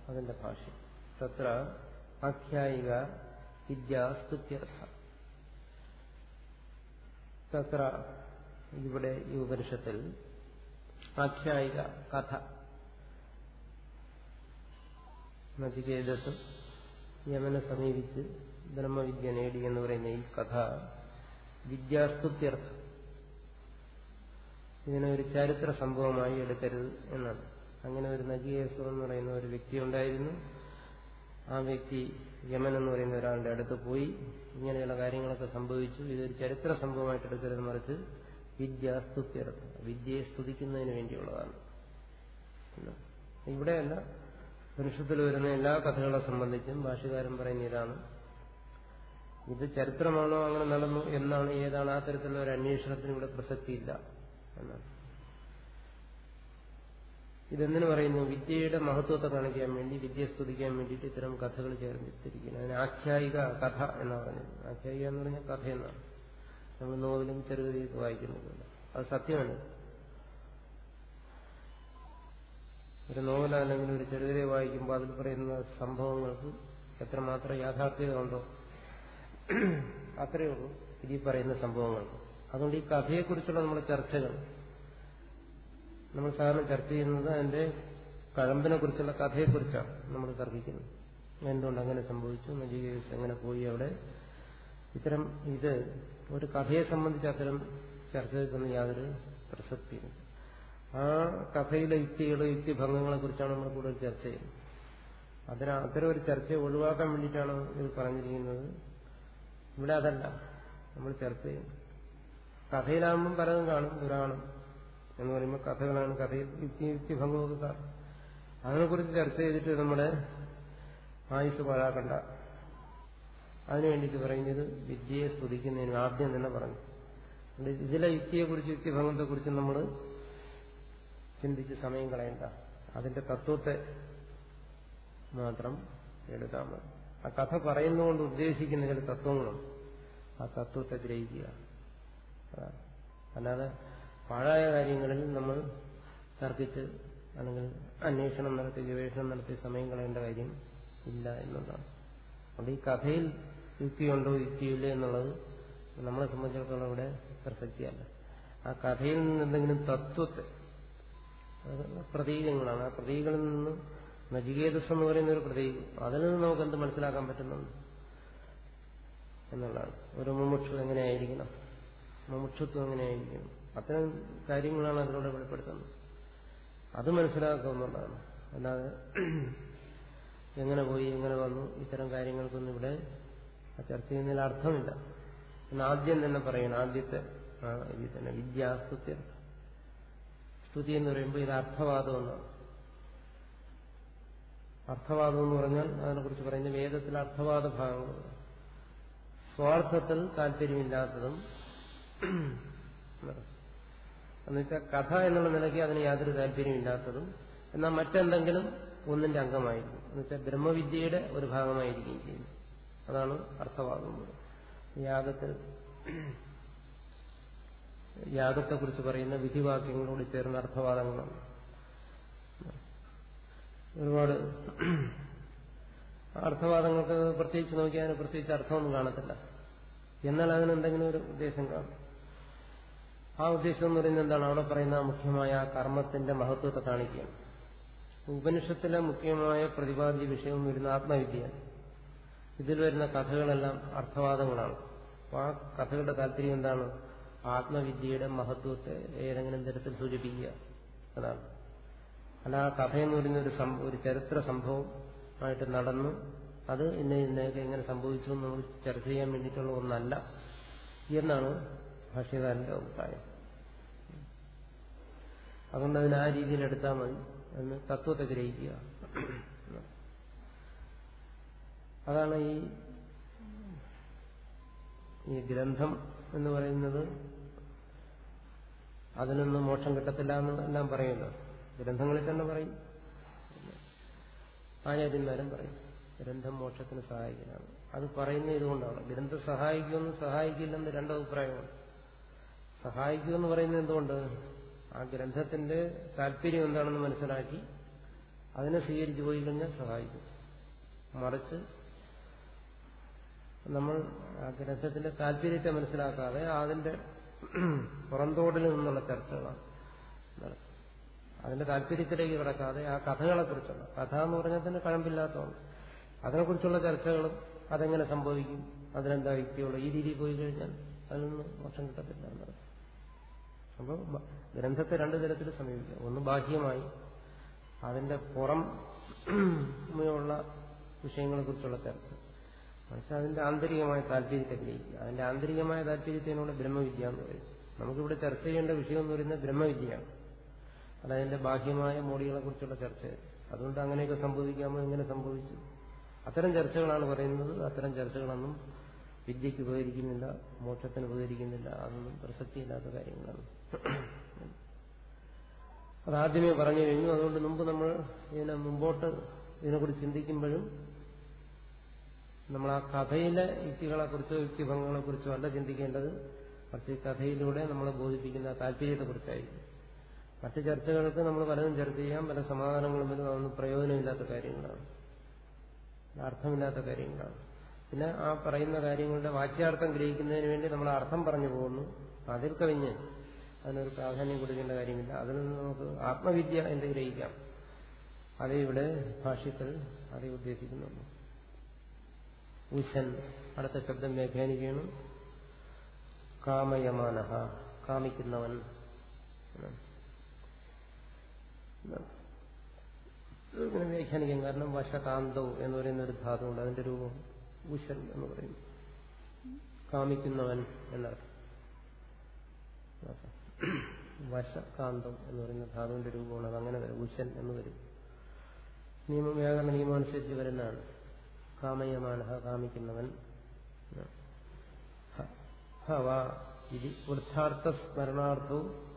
അതിന്റെ ഭാഷ്യം. തത്ര ആഖ്യായിക വിദ്യാസ്തുത്യർത്ഥ. തത്ര ഇവിടെ ഈ ഉപനിഷത്തിൽ ആഖ്യായിക കഥ. നചികേതസ് യമനെ സമീപിച്ച് ബ്രഹ്മവിദ്യ നേടി എന്ന് പറയുന്ന ഈ കഥ വിദ്യാസ്തുത്യർത്ഥം. ഇതിനെ ഒരു ചരിത്ര സംഭവമായി എടുക്കരുത് എന്നാണ്. അങ്ങനെ ഒരു നജികേസു എന്ന് പറയുന്ന ഒരു വ്യക്തി ഉണ്ടായിരുന്നു. ആ വ്യക്തി യമൻ എന്ന് പറയുന്ന ഒരാളുടെ അടുത്ത് പോയി ഇങ്ങനെയുള്ള കാര്യങ്ങളൊക്കെ സംഭവിച്ചു. ഇതൊരു ചരിത്ര സംഭവമായിട്ട് എടുക്കരുത് മറിച്ച് വിദ്യാസ്തുത്യർത്ഥം വിദ്യയെ സ്തുതിക്കുന്നതിന് വേണ്ടിയുള്ളതാണ്. ഇവിടെയല്ല പുരുഷത്തിൽ വരുന്ന എല്ലാ കഥകളെ സംബന്ധിച്ചും ഭാഷകാരൻ പറയുന്ന ഇതാണ്. ഇത് ചരിത്രമാണോ അങ്ങനെ നടന്നു എന്നാണ് ഏതാണ് ആ തരത്തിലുള്ള ഒരു അന്വേഷണത്തിന് ഇവിടെ പ്രസക്തിയില്ല എന്നാണ്. ഇതെന്തിനു പറയുന്നു? വിദ്യയുടെ മഹത്വത്തെ കാണിക്കാൻ വേണ്ടി വിദ്യയെ സ്തുതിക്കാൻ വേണ്ടിയിട്ട് ഇത്തരം കഥകൾ ചേർന്നിട്ടിരിക്കുന്നു അതിന് ആഖ്യായിക കഥ എന്ന് പറഞ്ഞത് ആഖ്യായിക എന്ന് പറഞ്ഞാൽ കഥ എന്നാണ്. നമ്മൾ നോവലും ചെറുകഥയൊക്കെ വായിക്കുന്നത് അത് സത്യമാണ്. ഒരു നോവൽ അല്ലെങ്കിൽ ഒരു ചെറുകഥയെ വായിക്കുമ്പോൾ അതിൽ പറയുന്ന സംഭവങ്ങൾക്ക് എത്രമാത്രം യാഥാർത്ഥ്യത ഉണ്ടോ അത്രയേ ഉള്ളൂ. ഇനി പറയുന്ന സംഭവങ്ങൾക്ക്. അതുകൊണ്ട് ഈ കഥയെക്കുറിച്ചുള്ള നമ്മുടെ ചർച്ചകൾ നമ്മൾ സാധാരണ ചർച്ച ചെയ്യുന്നത് അതിന്റെ കഴമ്പിനെ കുറിച്ചുള്ള കഥയെക്കുറിച്ചാണ് നമ്മൾ തർക്കിക്കുന്നത്. എന്തുകൊണ്ട് അങ്ങനെ സംഭവിച്ചു? നജികേസ് എങ്ങനെ പോയി അവിടെ? ഇത്തരം ഇത് ഒരു കഥയെ സംബന്ധിച്ച് അത്തരം ചർച്ച ചെയ്യുന്ന യാതൊരു പ്രസക്തിയില്ല. ആ കഥയിലെ യുക്തികളെ യുക്തിഭംഗങ്ങളെ കുറിച്ചാണ് നമ്മൾ കൂടുതൽ ചർച്ച ചെയ്യുന്നത്. അതിന് അത്തരം ഒരു ചർച്ചയെ ഒഴിവാക്കാൻ വേണ്ടിയിട്ടാണ് ഇത് പറഞ്ഞിരിക്കുന്നത്. ഇവിടെ അതല്ല. നമ്മൾ ചർച്ച ചെയ്യും. കഥയിലാകുമ്പം പലതും കാണും പുരാണം എന്ന് പറയുമ്പോൾ കഥകളാണ്. കഥയിൽ യുക്തി യുക്തിഭംഗമൊക്കെ കാണും. അതിനെക്കുറിച്ച് ചർച്ച ചെയ്തിട്ട് നമ്മുടെ ആയുസ് പാഴാക്കണ്ട. അതിനു വേണ്ടിയിട്ട് പറയുന്നത് വിദ്യയെ സ്തുതിക്കുന്നതിന് ആദ്യം തന്നെ പറഞ്ഞു. ഇതിലെ യുക്തിയെക്കുറിച്ച് യുക്തിഭംഗത്തെക്കുറിച്ച് നമ്മൾ ചിന്തിച്ച് സമയം കളയണ്ട. അതിന്റെ തത്വത്തെ മാത്രം എടുത്താൽ മതി. ആ കഥ പറയുന്നതുകൊണ്ട് ഉദ്ദേശിക്കുന്ന ചില തത്വങ്ങളുണ്ട്. ആ തത്വത്തെ ഗ്രഹിക്കുക. അല്ലാതെ പാഴായ കാര്യങ്ങളിൽ നമ്മൾ തർക്കിച്ച് അല്ലെങ്കിൽ അന്വേഷണം നടത്തി ഗവേഷണം നടത്തി സമയം കളയേണ്ട കാര്യം ഇല്ല എന്നുള്ളതാണ്. അതുകൊണ്ട് ഈ കഥയിൽ യുക്തിയുണ്ടോ യുക്തിയില്ല എന്നുള്ളത് നമ്മളെ സംബന്ധിച്ചിടത്തോളം ഇവിടെ പ്രസക്തിയല്ല. ആ കഥയിൽ നിന്ന് എന്തെങ്കിലും തത്വത്തെ പ്രതീകങ്ങളാണ്. ആ പ്രതീകങ്ങളിൽ നിന്ന് നജികേതസ് എന്ന് പറയുന്ന ഒരു പ്രതീകം അതിൽ നിന്ന് നമുക്ക് എന്ത് മനസ്സിലാക്കാൻ പറ്റുന്നുണ്ട് എന്നുള്ളതാണ്. ഒരു മുമുക്ഷു എങ്ങനെയായിരിക്കണം? മുമുക്ഷുത്വം എങ്ങനെയായിരിക്കണം? അത്തരം കാര്യങ്ങളാണ് അതിലൂടെ വെളിപ്പെടുത്തുന്നത്. അത് മനസ്സിലാക്കുന്നതാണ് അല്ലാതെ എങ്ങനെ പോയി എങ്ങനെ വന്നു ഇത്തരം കാര്യങ്ങൾക്കൊന്നും ഇവിടെ ചർച്ച ചെയ്യുന്നതിൽ അർത്ഥമില്ല. ആദ്യം തന്നെ പറയണം ആദ്യത്തെ ഇതിൽ തന്നെ വിദ്യാസ്തുതി സ്തുതി എന്ന് പറയുമ്പോൾ ഇത് അർത്ഥവാദം എന്നാണ്. അർത്ഥവാദം എന്ന് പറഞ്ഞാൽ അതിനെക്കുറിച്ച് പറയുന്ന വേദത്തിൽ അർത്ഥവാദ ഭാഗങ്ങൾ. സ്വാർത്ഥത്തിൽ താല്പര്യമില്ലാത്തതും എന്നുവെച്ചാൽ കഥ എന്നുള്ള നിലയ്ക്ക് അതിന് യാതൊരു താല്പര്യമില്ലാത്തതും എന്നാൽ മറ്റെന്തെങ്കിലും ഒന്നിന്റെ അംഗമായിരിക്കും. എന്നുവെച്ചാൽ ബ്രഹ്മവിദ്യയുടെ ഒരു ഭാഗമായിരിക്കുകയും ചെയ്യുന്നു. അതാണ് അർത്ഥമാകുന്നത് യാഗത്തിൽ യാഗത്തെക്കുറിച്ച് പറയുന്ന വിധിവാക്യങ്ങളോട് ചേർന്ന അർത്ഥവാദങ്ങളാണ്. ഒരുപാട് അർത്ഥവാദങ്ങൾക്ക് പ്രത്യേകിച്ച് നോക്കിയാൽ പ്രത്യേകിച്ച് അർത്ഥമൊന്നും കാണത്തില്ല. എന്നാൽ അതിനെന്തെങ്കിലും ഒരു ഉദ്ദേശം കാണും. ആ ഉദ്ദേശം എന്ന് പറയുന്നത് എന്താണ്? അവിടെ പറയുന്ന മുഖ്യമായ കർമ്മത്തിന്റെ മഹത്വത്തെ കാണിക്കുകയാണ്. ഉപനിഷത്തിലെ മുഖ്യമായ പ്രതിപാദ്യ വിഷയം വരുന്ന ആത്മവിദ്യ. ഇതിൽ വരുന്ന കഥകളെല്ലാം അർത്ഥവാദങ്ങളാണ്. അപ്പൊ ആ കഥകളുടെ താല്പര്യം എന്താണ്? ആത്മവിദ്യയുടെ മഹത്വത്തെ ഏതെങ്കിലും തരത്തിൽ സൂചിപ്പിക്കുക അതാണ് അല്ല ആ കഥയെന്ന് പറയുന്ന ഒരു ഒരു ചരിത്ര സംഭവം ആയിട്ട് നടന്നു. അത് ഇന്ന ഇന്നയൊക്കെ എങ്ങനെ സംഭവിച്ചു എന്ന് നമുക്ക് ചർച്ച ചെയ്യാൻ വേണ്ടിയിട്ടുള്ള ഒന്നല്ല. എന്നാണ് ഭാഷ്യകാരന്റെ അഭിപ്രായം. അതുകൊണ്ട് അതിന് ആ രീതിയിൽ എടുത്താൽ മതി. എന്ന് തത്വത്തെ ഗ്രഹിക്കുക. അതാണ് ഈ ഈ ഗ്രന്ഥം എന്ന് പറയുന്നത് അതിനൊന്നും മോക്ഷം കിട്ടത്തില്ല എന്ന് എല്ലാം പറയുമല്ലോ ഗ്രന്ഥങ്ങളിൽ തന്നെ പറയും. ആചാര്യന്മാരും പറയും. ഗ്രന്ഥം മോക്ഷത്തിന് സഹായിക്കുന്നതാണ് അത് പറയുന്ന ഇതുകൊണ്ടാണ്. ഗ്രന്ഥം സഹായിക്കുമെന്ന് സഹായിക്കില്ലെന്ന് രണ്ടഭിപ്രായമാണ് സഹായിക്കുമെന്ന് പറയുന്നത് എന്തുകൊണ്ട്? ആ ഗ്രന്ഥത്തിന്റെ താല്പര്യം എന്താണെന്ന് മനസ്സിലാക്കി അതിനെ സ്വീകരിച്ചു പോയി കഴിഞ്ഞാൽ സഹായിക്കും. മറിച്ച് നമ്മൾ ആ ഗ്രന്ഥത്തിന്റെ താല്പര്യത്തെ മനസ്സിലാക്കാതെ അതിന്റെ പുറന്തോടിൽ നിന്നുള്ള ചർച്ചകളാണ്. അതിന്റെ താല്പര്യത്തിലേക്ക് കിടക്കാതെ ആ കഥകളെക്കുറിച്ചുള്ള കഥ എന്ന് പറഞ്ഞാൽ തന്നെ കഴമ്പില്ലാത്തതാണ്. അതിനെക്കുറിച്ചുള്ള ചർച്ചകളും അതെങ്ങനെ സംഭവിക്കും? അതിനെന്താ വ്യക്തിയുള്ളൂ ഈ രീതിയിൽ പോയി കഴിഞ്ഞാൽ അതിൽ നിന്ന് മോക്ഷം കിട്ടത്തില്ല എന്നത് അപ്പോൾ ഗ്രന്ഥത്തെ രണ്ടു തരത്തിൽ സമീപിക്കാം. ഒന്ന് ബാഹ്യമായി അതിന്റെ പുറം പുറമുള്ള വിഷയങ്ങളെക്കുറിച്ചുള്ള ചർച്ച. പക്ഷെ അതിന്റെ ആന്തരികമായ താല്പര്യത്തെ ഗ്രഹിക്കുക അതിന്റെ ആന്തരികമായ താല്പര്യത്തിനോട് ബ്രഹ്മവിദ്യ എന്ന് പറയും. നമുക്കിവിടെ ചർച്ച ചെയ്യേണ്ട വിഷയം എന്ന് പറയുന്നത് ബ്രഹ്മവിദ്യയാണ്. അതതിന്റെ ബാഹ്യമായ മോഡികളെ കുറിച്ചുള്ള ചർച്ച. അതുകൊണ്ട് അങ്ങനെയൊക്കെ സംഭവിക്കാമോ? എങ്ങനെ സംഭവിച്ചു? അത്തരം ചർച്ചകളാണ് പറയുന്നത്. അത്തരം ചർച്ചകളൊന്നും വിദ്യയ്ക്ക് ഉപകരിക്കുന്നില്ല മോക്ഷത്തിന് ഉപകരിക്കുന്നില്ല അതൊന്നും പ്രസക്തിയില്ലാത്ത കാര്യങ്ങളാണ്. അതാദ്യമേ പറഞ്ഞു കഴിഞ്ഞു. അതുകൊണ്ട് മുമ്പ് നമ്മൾ ഇതിനെ മുമ്പോട്ട് ഇതിനെക്കുറിച്ച് ചിന്തിക്കുമ്പോഴും നമ്മൾ ആ കഥയിലെ യുക്തികളെക്കുറിച്ചോ യുക്തിഭംഗങ്ങളെക്കുറിച്ചോ അല്ല ചിന്തിക്കേണ്ടത്. മറിച്ച് കഥയിലൂടെ നമ്മളെ ബോധിപ്പിക്കുന്ന താല്പര്യത്തെക്കുറിച്ചായിരിക്കും. മറ്റ് ചർച്ചകൾക്ക് നമ്മൾ പലതും ചർച്ച ചെയ്യാം. പല സമാധാനങ്ങളും വരും. അതൊന്നും പ്രയോജനമില്ലാത്ത കാര്യങ്ങളാണ്. അർത്ഥമില്ലാത്ത കാര്യങ്ങളാണ്. പിന്നെ ആ പറയുന്ന കാര്യങ്ങളുടെ വാച്യാർത്ഥം ഗ്രഹിക്കുന്നതിന് വേണ്ടി നമ്മൾ അർത്ഥം പറഞ്ഞു പോകുന്നു. അതിൽ കവിഞ്ഞ് അതിനൊരു പ്രാധാന്യം കൊടുക്കേണ്ട കാര്യമില്ല. അതിൽ നിന്ന് നമുക്ക് ആത്മവിദ്യ എന്ന് ഗ്രഹിക്കാം. അതേ ഇവിടെ ഭാഷ്യത്തിൽ അതേ ഉദ്ദേശിക്കുന്നുള്ളൂ. ഉശൻ അടുത്ത ശബ്ദം വ്യാഖ്യാനിക്കുകയാണ്. കാമയമാനഹ കാമിക്കുന്നവൻ. ഇങ്ങനെ വ്യാഖ്യാനിക്കാം. കാരണം വശകാന്തോ എന്ന് പറയുന്ന ഒരു ധാതുണ്ട് അതിന്റെ രൂപം ഉശൻ എന്ന് പറയുന്നു കാമിക്കുന്നവൻ എന്നർത്ഥം വശകാന്തം എന്ന് പറയുന്ന ധാതുവിന്റെ രൂപമാണ്. അത് അങ്ങനെ വരും. ഉശൻ എന്ന് വരും. നിയമം വ്യാകരണ നിയമം അനുസരിച്ച് വരുന്നതാണ്. കാമയമാനഹ കാമിക്കുന്നവൻ. വൃദ്ധാർത്ഥ സ്മരണാർത്ഥവും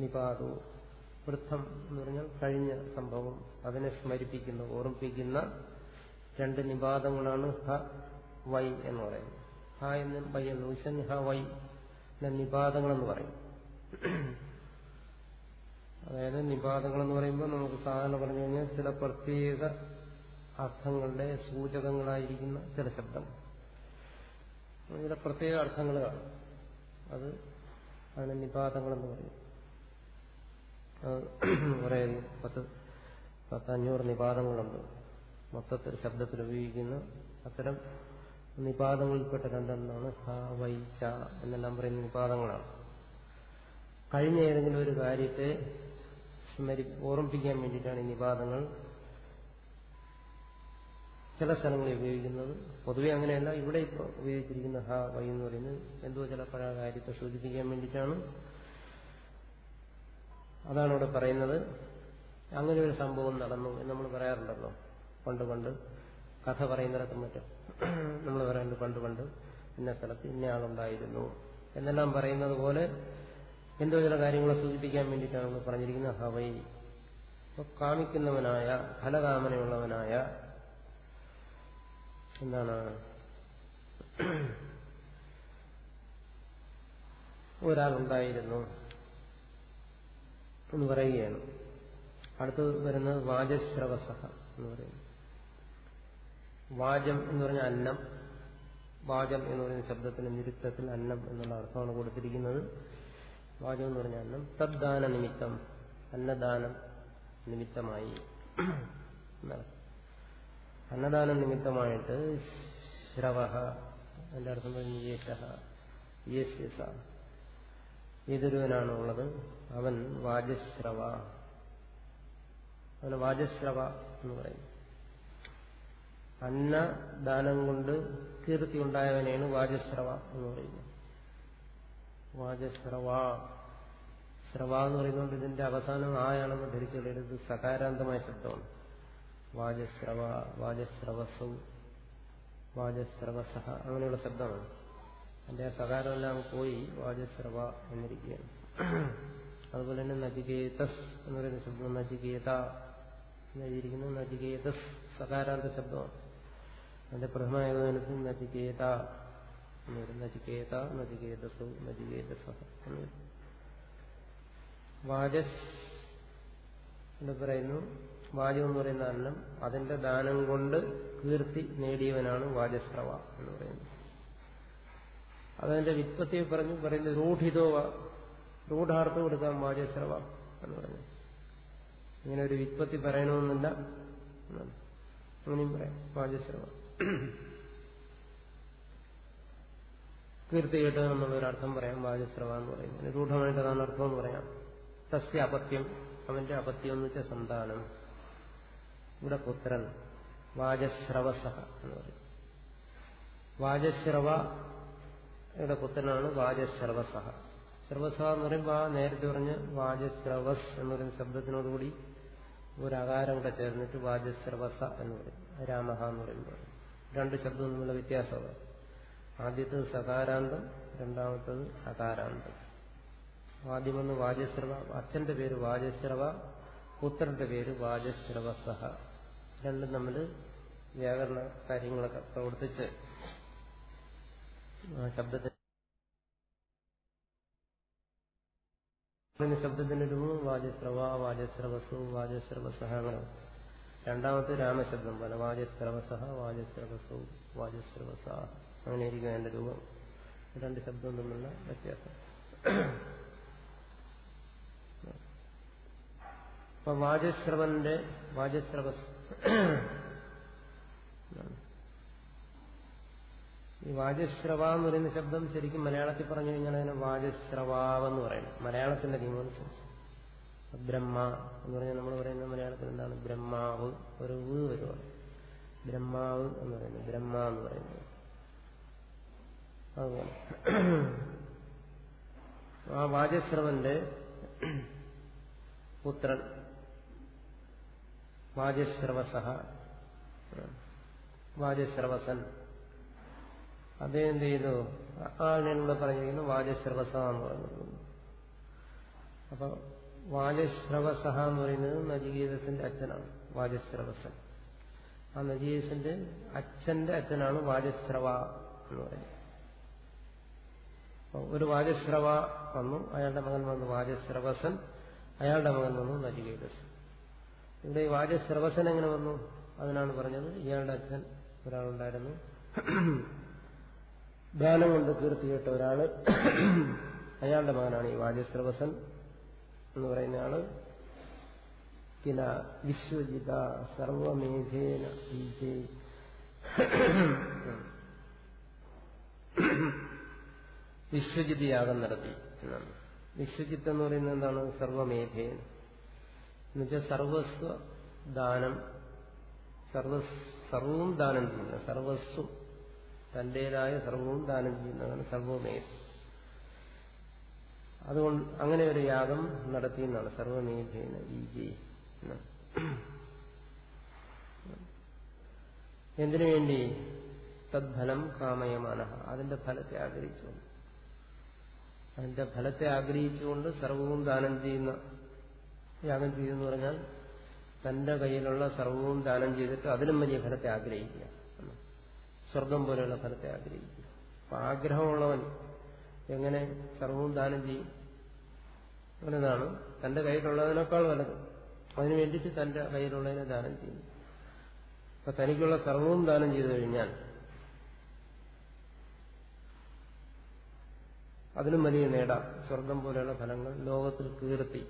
നിപാതോ. വൃദ്ധം എന്ന് പറഞ്ഞാൽ കഴിഞ്ഞ സംഭവം. അതിനെ സ്മരിപ്പിക്കുന്ന ഓർമ്മിപ്പിക്കുന്ന രണ്ട് നിപാതങ്ങളാണ് ഹ വൈ എന്ന് പറയുന്നത്. ഹ എന്ന് വൈ എന്ന് ഉശൻ ഹ വൈ നിപാതങ്ങളെന്ന് പറയും. അതായത് നിപാതങ്ങളെന്ന് പറയുമ്പോൾ നമുക്ക് സാധാരണ പറഞ്ഞു കഴിഞ്ഞാൽ ചില പ്രത്യേക അർത്ഥങ്ങളുടെ സൂചകങ്ങളായിരിക്കുന്ന ചില ശബ്ദം. ചില പ്രത്യേക അർത്ഥങ്ങൾ കാണും. അത് അതിന് നിപാതങ്ങളെന്ന് പറയും. കുറേ പത്ത് പത്തഞ്ഞൂറ് നിപാതങ്ങളുണ്ട്. മൊത്തത്തിൽ ശബ്ദത്തിൽ ഉപയോഗിക്കുന്ന അത്തരം നിപാതങ്ങളിൽപ്പെട്ട രണ്ടെണ്ണമാണ് ഹ ച എന്നെല്ലാം പറയുന്ന നിപാതങ്ങളാണ്. കഴിഞ്ഞ ഏതെങ്കിലും ഒരു കാര്യത്തെ സ്മരി ഓർമ്മിപ്പിക്കാൻ വേണ്ടിയിട്ടാണ് ഈ നിപാതങ്ങൾ ചില സ്ഥലങ്ങളിൽ ഉപയോഗിക്കുന്നത്. പൊതുവെ അങ്ങനെയല്ല. ഇവിടെ ഇപ്പോൾ ഉപയോഗിച്ചിരിക്കുന്ന ഹ വൈ എന്ന് പറയുന്നത് എന്തോ ചില പഴയ കാര്യത്തെ സൂചിപ്പിക്കാൻ വേണ്ടിയിട്ടാണ്. അതാണ് ഇവിടെ പറയുന്നത്. അങ്ങനെ ഒരു സംഭവം നടന്നു എന്ന് നമ്മൾ പറയാറുണ്ടല്ലോ. പണ്ട് പണ്ട് കഥ പറയുന്നിടത്തും മറ്റും. നമ്മൾ പറയുന്നത് പണ്ട് പണ്ട് ഇന്ന സ്ഥലത്ത് ഇന്ന ആളുണ്ടായിരുന്നു. എന്നെല്ലാം പറയുന്നത് പോലെ എന്തോ ചില കാര്യങ്ങളെ സൂചിപ്പിക്കാൻ വേണ്ടിയിട്ടാണ് നമ്മൾ പറഞ്ഞിരിക്കുന്നത്. ഹവൈ. കാണിക്കുന്നവനായ കാമിക്കുന്നവനായ ഫലകാമനയുള്ളവനായ എന്താണ്? ഒരാളുണ്ടായിരുന്നു എന്ന് പറയുകയാണ്. അടുത്ത് വരുന്നത് വാജശ്രവസഹ എന്ന് പറയുന്നു. വാചം എന്ന് പറഞ്ഞ അന്നം. വാചം എന്ന് പറയുന്ന ശബ്ദത്തിന് നിരുത്തത്തിൽ അന്നം എന്നുള്ള അർത്ഥമാണ് കൊടുത്തിരിക്കുന്നത്. വാചം എന്ന് പറഞ്ഞ അന്നം. തദ്ദാന നിമിത്തം. അന്നദാനം നിമിത്തമായി. അന്നദാന നിമിത്തമായിട്ട് ശ്രവഹ അതിന്റെ അർത്ഥം യേശ യേശ ഏതൊരുവനാണ് ഉള്ളത് അവൻ വാജശ്രവ അവന് വാജശ്രവ എന്ന് പറയും. അന്നദാനം കൊണ്ട് കീർത്തി ഉണ്ടായവനെയാണ് വാജശ്രവ എന്ന് പറയുന്നത്. വാജശ്രവ ശ്രവ എന്ന് പറയുന്നത് ഇതിന്റെ അവസാനം ആയാണെന്ന് ധരിച്ചുള്ളത് സകാരാന്തമായ ശബ്ദമാണ്. വാജശ്രവ വാജശ്രവസു വാചസ്രവസഹ അങ്ങനെയുള്ള ശബ്ദമാണ്. അതിന്റെ സകാരമെല്ലാം പോയി വാജശ്രവ എന്നിരിക്കുകയാണ്. അതുപോലെ തന്നെ നജികേതസ് എന്ന് പറയുന്ന ശബ്ദം നജികേത എന്നെഴുതിയിരിക്കുന്നത് നജികേതസ് സകാരാന്ത ശബ്ദമാണ്. അതിന്റെ പ്രഥമ ഏകോപനത്തിൽ നജികേത എന്ന് വരും. നജികേതസു നചികേതസ വരും. വാജസ് എന്ന് പറയുന്നു വാജം എന്ന് പറയുന്ന അന്നം അതിന്റെ ദാനം കൊണ്ട് കീർത്തി നേടിയവനാണ് വാജസ്രവ എന്ന് പറയുന്നത്. അതതിന്റെ വിത്പത്തിയെ പറഞ്ഞു പറയുന്നത് രൂഢിതോവ രൂഢാർത്ഥം കൊടുക്കാം വാജസ്രവ എന്ന് പറഞ്ഞു ഇങ്ങനെ ഒരു വിത്പത്തി പറയണമെന്നില്ല അങ്ങനെയും പറയാം. വാജസ്രവ കീർത്തി നമ്മൾ ഒരർത്ഥം പറയാം വാജസ്രവ എന്ന് പറയുന്നത് രൂഢമായിട്ട് അതാണ് അർത്ഥം എന്ന് പറയാം. തസ്യ അപത്യം അവന്റെ അപത്യം എന്ന് വെച്ചാൽ സന്താനം ഇവിടെ പുത്രൻ വാജശ്രവസഹ എന്ന് പറയും. വാജശ്രവയുടെ പുത്രനാണ് വാജശ്രവസഹ സർവസഹ എന്ന് പറയുമ്പോൾ ആ നേരത്തെ പറഞ്ഞ് വാജശ്രവസ് എന്ന് പറയുന്ന ശബ്ദത്തിനോടുകൂടി ഒരു അകാരം കൂടെ ചേർന്നിട്ട് വാജശ്രവസ എന്ന് പറയും. രാമഹ എന്ന് പറയുമ്പോൾ രണ്ട് ശബ്ദം തമ്മിലുള്ള വ്യത്യാസമാണ്. ആദ്യത്തത് സകാരാന്തം രണ്ടാമത്തത് അകാരാന്തം. ആദ്യമെന്ന് വാജശ്രവ അച്ഛന്റെ പേര് വാജശ്രവ പുത്രന്റെ പേര് വാജശ്രവസഹ രണ്ടും തമ്മിൽ വ്യാകരണ കാര്യങ്ങളൊക്കെ പ്രവർത്തിച്ച് ശബ്ദത്തിന് ശബ്ദത്തിന്റെ രൂപം വാജശ്രവ വാജശ്രവസു വാജശ്രവസഹ അങ്ങനെ. രണ്ടാമത്തെ രാമശബ്ദം പോലെ വാചസ്രവസഹ വാചസ്രവസോ. വാജശ്രവസ അങ്ങനെ ഇരിക്കും അതിന്റെ രൂപം. രണ്ട് ശബ്ദം തമ്മിലുള്ള വ്യത്യാസം. അപ്പൊ വാചസ്രവന്റെ വാചസ്രവസ് ഈ വാചസ്രവ എന്ന് പറയുന്ന ശബ്ദം ശരിക്കും മലയാളത്തിൽ പറഞ്ഞു കഴിഞ്ഞാൽ അതിനെ വാചസ്രവാവെന്ന് പറയണം മലയാളത്തിന്റെ നിയമം അനുസരിച്ച്. ബ്രഹ്മ എന്ന് പറഞ്ഞാൽ നമ്മൾ പറയുന്ന മലയാളത്തിൽ എന്താണ്? ബ്രഹ്മാവ് ഒരു വ് വരുവാണ് ബ്രഹ്മാവ് എന്ന് പറയുന്നത് ബ്രഹ്മ എന്ന് പറയുന്നത്. അതുപോലെ. ആ വാജശ്രവന്റെ പുത്രൻ വാജശ്രവസഹ വാജശ്രവസൻ അദ്ദേഹം ചെയ്തു? ആളിനൂടെ പറഞ്ഞിരിക്കുന്നു വാജശ്രവസ എന്ന് പറയുന്നത് അപ്പൊ വാജശ്രവസഹ എന്ന് പറയുന്നത് നജികേതത്തിന്റെ അച്ഛനാണ്. വാജശ്രവസൻ ആ നജികേതന്റെ അച്ഛന്റെ അച്ഛനാണ് വാജശ്രവ എന്ന് പറയുന്നത്. ഒരു വാജശ്രവ വന്നു അയാളുടെ മകൻ വന്നു വാജശ്രവസൻ അയാളുടെ മകൻ വന്നു നജികേതസൻ ഇവിടെ ഈ വാജശ്രവസൻ എങ്ങനെ വന്നു? അതിനാണ് പറഞ്ഞത് ഇയാളുടെ അച്ഛൻ ഒരാളുണ്ടായിരുന്നു. ദാനം കൊണ്ട് കീർത്തി കേട്ട ഒരാൾ അയാളുടെ മകനാണ് ഈ വാജശ്രവസൻ എന്ന് പറയുന്ന ആൾ വിശ്വജിത സർവമേധേന വിശ്വജിത് യാഗം നടത്തി എന്നാണ്. വിശ്വജിത്ത് എന്ന് പറയുന്നത് എന്താണ്? സർവമേധേന. എന്നുവെച്ചാൽ സർവസ്വ ദാനം സർവ സർവവും ദാനം ചെയ്യുന്ന സർവസ്വം തന്റേതായ സർവവും ദാനം ചെയ്യുന്നതാണ് സർവമേധ. അതുകൊണ്ട് അങ്ങനെ ഒരു യാഗം നടത്തി എന്നാണ് സർവമേധേന ബീജേ എന്തിനു വേണ്ടി? തദ്ഫലം കാമയമാന അതിന്റെ ഫലത്തെ ആഗ്രഹിച്ചുകൊണ്ട്. അതിന്റെ ഫലത്തെ ആഗ്രഹിച്ചുകൊണ്ട് സർവവും ദാനം ചെയ്യുന്ന യാഗം ചെയ്തെന്ന് പറഞ്ഞാൽ തന്റെ കയ്യിലുള്ള സർവവും ദാനം ചെയ്തിട്ട് അതിലും വലിയ ഫലത്തെ ആഗ്രഹിക്കുക. സ്വർഗം പോലെയുള്ള ഫലത്തെ ആഗ്രഹിക്കുക. അപ്പൊ ആഗ്രഹമുള്ളവൻ എങ്ങനെ സർവവും ദാനം ചെയ്യും? അങ്ങനെതാണ്. തന്റെ കയ്യിലുള്ളതിനേക്കാൾ വലുത്. അതിനു വേണ്ടിയിട്ട് തന്റെ കയ്യിലുള്ളതിനെ ദാനം ചെയ്യും അപ്പൊ തനിക്കുള്ള സർവവും ദാനം ചെയ്തു കഴിഞ്ഞാൽ അതിനും വലിയ നേടാം. സ്വർഗം പോലെയുള്ള ഫലങ്ങൾ ലോകത്തിൽ കീർത്തി.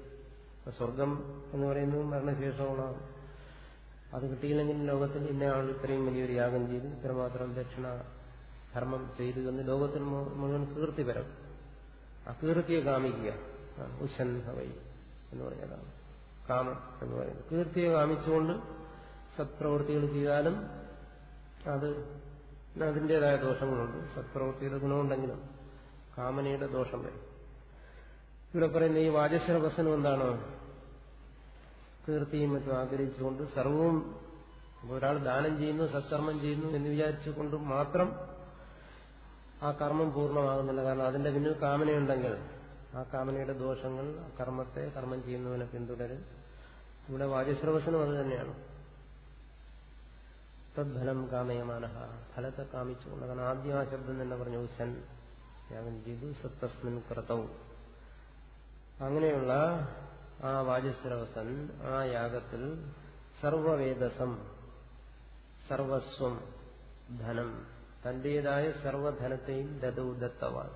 സ്വർഗം എന്ന് പറയുന്നത് മരണശേഷമുള്ള അത് കിട്ടിയില്ലെങ്കിൽ ലോകത്തിൽ ഇന്നയാൾ ഇത്രയും വലിയൊരു യാഗം ചെയ്തു. ഇത്രമാത്രം ദക്ഷിണ ധർമ്മം ചെയ്തു എന്ന് ലോകത്തിൽ മുഴുവൻ കീർത്തി വരും ആ കീർത്തിയെ കാമിക്കുക. ഹവൈ എന്ന് പറഞ്ഞതാണ്. കാമം എന്ന് പറയുന്നത്. കീർത്തിയെ കാമിച്ചുകൊണ്ട് സത്പ്രവൃത്തികൾ ചെയ്താലും അത് അതിന്റെതായ ദോഷങ്ങളുണ്ട്. സത്പ്രവൃത്തിയുടെ ഗുണമുണ്ടെങ്കിലും കാമനയുടെ ദോഷം വരും. ഇവിടെ പറയുന്ന ഈ വാചശ്രവസനം എന്താണ്? കീർത്തിയും മറ്റും ആഗ്രഹിച്ചുകൊണ്ട് സർവവും ഒരാൾ ദാനം ചെയ്യുന്നു സത്കർമ്മം ചെയ്യുന്നു എന്ന് വിചാരിച്ചുകൊണ്ട് മാത്രം ആ കർമ്മം പൂർണമാകുന്നില്ല. കാരണം അതിന്റെ പിന്നിൽ കാമനയുണ്ടെങ്കിൽ ആ കാമനയുടെ ദോഷങ്ങൾ കർമ്മത്തെ കർമ്മം ചെയ്യുന്നതിനെ പിന്തുടരും. ഇവിടെ വാചസ്രവസനം അത് തന്നെയാണ്. തദ്ഫലം കാമയമാന ഫലത്തെ കാമിച്ചുകൊണ്ട്. കാരണം ആദ്യം ആ ശബ്ദം തന്നെ പറഞ്ഞു സൻ ചെയ്തു സത്തസ്മിൻ ക്രതവും അങ്ങനെയുള്ള ആ വാചസ്രവസൻ ആ യാഗത്തിൽ സർവവേദസം സർവസ്വം ധനം. തന്റേതായ സർവധനത്തെയും ദതൗ ദത്തവാൻ.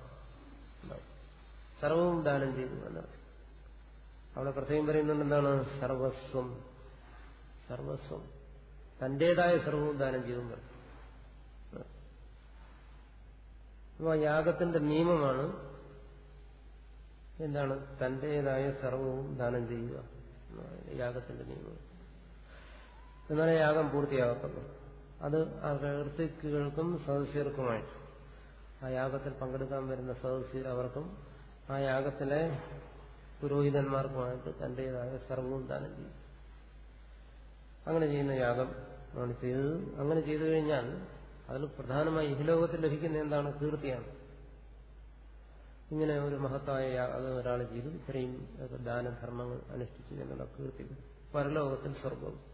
സർവവും ദാനം ചെയ്തു എന്നാണ്. അവിടെ പ്രത്യേകം പറയുന്നുണ്ട് എന്താണ്? സർവസ്വം. സർവസ്വം. തന്റേതായ സർവവും ദാനം ചെയ്തു അപ്പോൾ യാഗത്തിന്റെ നിയമമാണ് എന്താണ്? തന്റേതായ സർവവും ദാനം ചെയ്യുക. യാഗത്തിന്റെ നിയമം. എന്നാലേ യാഗം പൂർത്തിയാകത്തുള്ളൂ. അത് ഋത്തിക്കുകൾക്കും സദസ്യർക്കുമായിട്ട് ആ യാഗത്തിൽ പങ്കെടുക്കാൻ വരുന്ന സദസ്യർ അവർക്കും ആ യാഗത്തിലെ പുരോഹിതന്മാർക്കുമായിട്ട് തന്റേതായ സർവവും ദാനം ചെയ്യും. അങ്ങനെ ചെയ്യുന്ന യാഗം ആണ് ചെയ്തത്. അങ്ങനെ ചെയ്തു കഴിഞ്ഞാൽ അതിൽ പ്രധാനമായി ഇഹലോകത്തിൽ ലഭിക്കുന്ന എന്താണ്? കീർത്തിയാണ്. ഇങ്ങനെ ഒരു മഹത്തായ യാഗം ഒരാൾ ചെയ്തു. ഇത്രയും ദാനധർമ്മങ്ങൾ അനുഷ്ഠിച്ചു എന്നുള്ള കീർത്തി. പരലോകത്തിൽ സ്വർഗം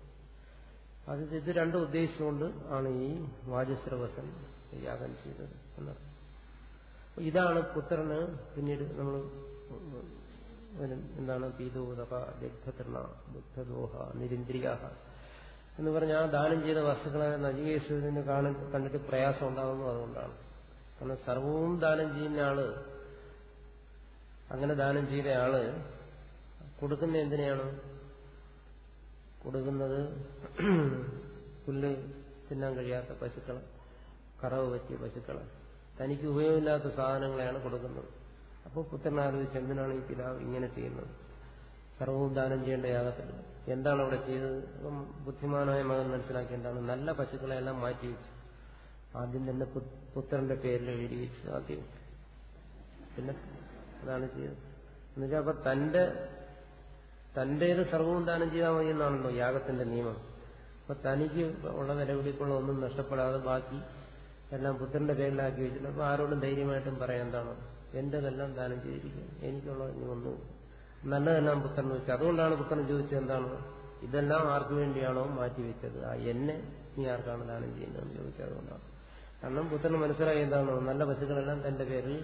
അത് ഇത് രണ്ടും ഉദ്ദേശിച്ചുകൊണ്ട് ആണ് ഈ വാചസ്രവസൻ യാഗം ചെയ്തത് ഇതാണ് പുത്രന് പിന്നീട് നമ്മൾ എന്താണ് പീതോദക ദഗ്ധതൃണ ദുഗ്ധദോഹ നിരിന്ദ്രിയാഹ എന്ന് പറഞ്ഞാൽ ആ ദാനം ചെയ്ത വസ്തുക്കളെ നജികേശ്വരന് കാണാൻ കണ്ടിട്ട് പ്രയാസം ഉണ്ടാകുന്നു അതുകൊണ്ടാണ്. കാരണം സർവവും ദാനം ചെയ്യുന്ന ആൾ അങ്ങനെ ദാനം ചെയ്ത ആൾ കൊടുക്കുന്ന എന്തിനെയാണ്? കൊടുക്കുന്നത് പുല്ല് തിന്നാൻ കഴിയാത്ത പശുക്കളെ കറവ് പറ്റിയ പശുക്കളെ. തനിക്ക് ഉപയോഗമില്ലാത്ത സാധനങ്ങളെയാണ് കൊടുക്കുന്നത്. അപ്പോൾ പുത്രൻ ആലോചിച്ച് എന്തിനാണ് ഈ പിതാവ് ഇങ്ങനെ ചെയ്യുന്നത്? സർവവും ദാനം ചെയ്യേണ്ട യാഗത്തിൽ. എന്താണ് അവിടെ ചെയ്തത്? അപ്പം ബുദ്ധിമാനായ മകൻ മനസ്സിലാക്കി എന്താണ് നല്ല പശുക്കളെയെല്ലാം മാറ്റി വെച്ചു. ആദ്യം തന്നെ പുത്രന്റെ പേരിൽ എഴുതി വെച്ചു ആദ്യം. പിന്നെ അതാണ് ചെയ്തത്. എന്നുവെച്ചാൽ അപ്പൊ തന്റെ തന്റേത് സർവവും ദാനം ചെയ്താൽ മതി എന്നാണല്ലോ യാഗത്തിന്റെ നിയമം. അപ്പൊ തനിക്ക് ഉള്ള നിലവിളിക്കുള്ള ഒന്നും നഷ്ടപ്പെടാതെ ബാക്കി എല്ലാം പുത്രന്റെ പേരിലാക്കി വെച്ചിട്ട് അപ്പൊ ആരോടും ധൈര്യമായിട്ടും പറയാൻ എന്താണ്? എന്റേതെല്ലാം ദാനം ചെയ്തിരിക്കും എനിക്കുള്ള ഇനി ഒന്നും നല്ലതെല്ലാം പുത്രൻ വെച്ചു. അതുകൊണ്ടാണ് പുത്രൻ ചോദിച്ചത് എന്താണ്? ഇതെല്ലാം ആർക്കു വേണ്ടിയാണോ മാറ്റിവെച്ചത് ആ എന്നെ നീ ആർക്കാണ് ദാനം ചെയ്യുന്നതെന്ന് ചോദിച്ചത് അതുകൊണ്ടാണ്. കാരണം പുത്രന് മനസ്സിലായി എന്താണോ? നല്ല പശുക്കളെല്ലാം തന്റെ പേരിൽ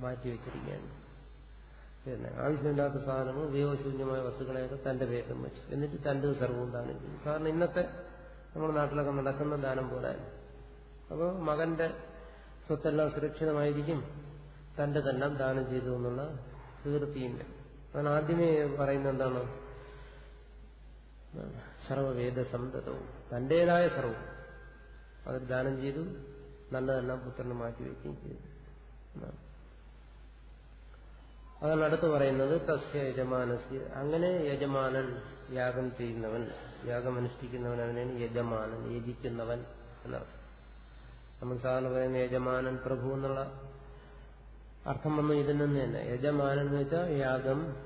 മാറ്റിവെച്ചിരിക്കുകയാണ് പിന്നെ ആവശ്യമില്ലാത്ത സാധനങ്ങൾ ഉപയോഗശൂന്യമായ വസ്തുക്കളെയൊക്കെ തന്റെ പേരിലും വെച്ചു. എന്നിട്ട് തന്റെ സർവവും ദാനം കാരണം ഇന്നത്തെ നമ്മുടെ നാട്ടിലൊക്കെ നടക്കുന്ന ദാനം പോലെ. അപ്പോൾ മകന്റെ സ്വത്തെല്ലാം സുരക്ഷിതമായിരിക്കും. തന്റെ തന്നെ ദാനം ചെയ്തു എന്നുള്ള തീർത്തിയില്ല അതാണ് ആദ്യമേ പറയുന്നത് എന്താണ്? സർവവേദസംതവും തന്റേതായ സർവം അത് ദാനം ചെയ്തു നല്ലതെല്ലാം മാറ്റി മാറ്റിവെക്കുകയും ചെയ്തു. അതാണ് അടുത്ത് പറയുന്നത് തസ്യ യജമാനസ്യ. അങ്ങനെ യജമാനൻ യാഗം ചെയ്യുന്നവൻ യാഗം അനുഷ്ഠിക്കുന്നവൻ അവനാണ് യജമാനൻ യജിക്കുന്നവൻ എന്നർത്ഥം നമ്മൾ സാധാരണ പറയുന്ന യജമാനൻ പ്രഭു എന്നുള്ള അർത്ഥം വന്നു ഇതിൽ നിന്ന് തന്നെ. യജമാനൻ എന്ന് വെച്ചാൽ യാഗം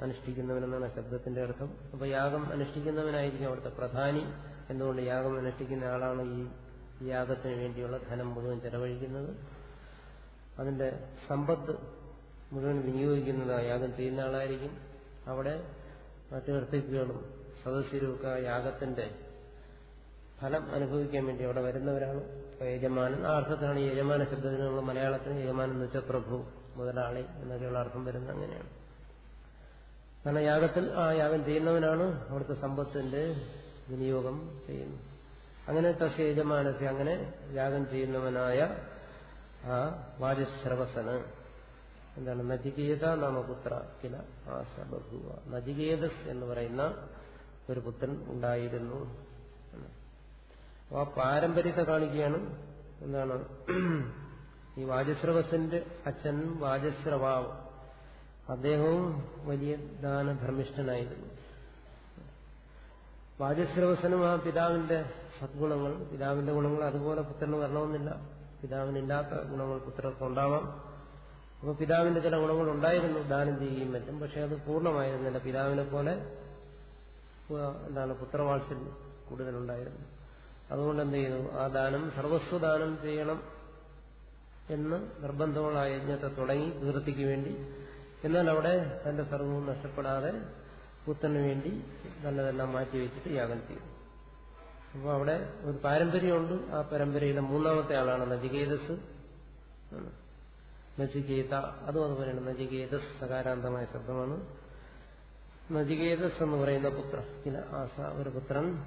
അനുഷ്ഠിക്കുന്നവനെന്നാണ് ശബ്ദത്തിന്റെ അർത്ഥം. അപ്പൊ യാഗം അനുഷ്ഠിക്കുന്നവനായിരിക്കും അവിടുത്തെ പ്രധാനി. എന്തുകൊണ്ട് യാഗം അനുഷ്ഠിക്കുന്ന ആളാണ് ഈ യാഗത്തിന് വേണ്ടിയുള്ള ധനം മുഴുവൻ ചെലവഴിക്കുന്നത്? അതിന്റെ സമ്പത്ത് മുഴുവൻ വിനിയോഗിക്കുന്നത് യാഗം ചെയ്യുന്ന ആളായിരിക്കും. അവിടെ മറ്റു ഋത്തിക്കുകളും സദസ്യരുമൊക്കെ ആ യാഗത്തിന്റെ ഫലം അനുഭവിക്കാൻ വേണ്ടി അവിടെ വരുന്നവരാണ്. യജമാനൻ ആ അർത്ഥത്തിലാണ് യജമാന ശബ്ദത്തിന് നമ്മൾ മലയാളത്തിന് യജമാനൻ എന്ന് വെച്ചാൽ പ്രഭു മുതലാളി എന്നൊക്കെയുള്ള അർത്ഥം വരുന്നത് അങ്ങനെയാണ്. കാരണം യാഗത്തിൽ ആ യാഗം ചെയ്യുന്നവനാണ് അവിടുത്തെ സമ്പത്തിന്റെ വിനിയോഗം ചെയ്യുന്നത്. അങ്ങനെ തസ്യ യജമാനസി അങ്ങനെ യാഗം ചെയ്യുന്നവനായ ആ വാജശ്രവസന് എന്താണ് നജികേത നാമപുത്ര കില ബഭുവ നജികേതസ് എന്ന് പറയുന്ന ഒരു പുത്രൻ ഉണ്ടായിരുന്നു ആ പാരമ്പര്യത്തെ കാണിക്കുകയാണ്. എന്താണ്? ഈ വാജശ്രവസന്റെ അച്ഛൻ വാജശ്രവാവ് അദ്ദേഹവും വലിയ ദാനധർമ്മിഷ്ഠനായിരുന്നു. വാജശ്രവസനും ആ പിതാവിന്റെ സദ്ഗുണങ്ങൾ പിതാവിന്റെ ഗുണങ്ങൾ അതുപോലെ പുത്രന് വരണമെന്നില്ല. പിതാവിനില്ലാത്ത ഗുണങ്ങൾ പുത്രർക്ക് ഉണ്ടാവാം. അപ്പോൾ പിതാവിന്റെ ചില ഗുണങ്ങൾ ഉണ്ടായിരുന്നു. ദാനം ചെയ്യുകയും മറ്റും. പക്ഷെ അത് പൂർണമായിരുന്നില്ല. പിതാവിനെ പോലെ എന്താണ് പുത്രവാത്സല്യം കൂടുതലുണ്ടായിരുന്നു. അതുകൊണ്ട് എന്ത് ചെയ്തു? ആ ദാനം സർവസ്വദാനം ചെയ്യണം എന്ന് നിർബന്ധമുള്ള യജ്ഞത്തെ തുടങ്ങി കീർത്തിക്ക് വേണ്ടി. എന്നാൽ അവിടെ തന്റെ സർവവും നഷ്ടപ്പെടാതെ പുത്രന് വേണ്ടി നല്ലതെല്ലാം മാറ്റിവെച്ചിട്ട് യാഗം ചെയ്തു. അപ്പോൾ അവിടെ ഒരു പാരമ്പര്യമുണ്ട്. ആ പരമ്പരയിലെ മൂന്നാമത്തെ ആളാണ് നജികേതസ് നജികേത അതും അതുപോലെയാണ്. നജികേതസ് സകാരാന്തമായ ശബ്ദമാണ്. നജികേതസ് എന്ന് പറയുന്ന പുത്ര ചില ആസ ഒരു പുത്രൻ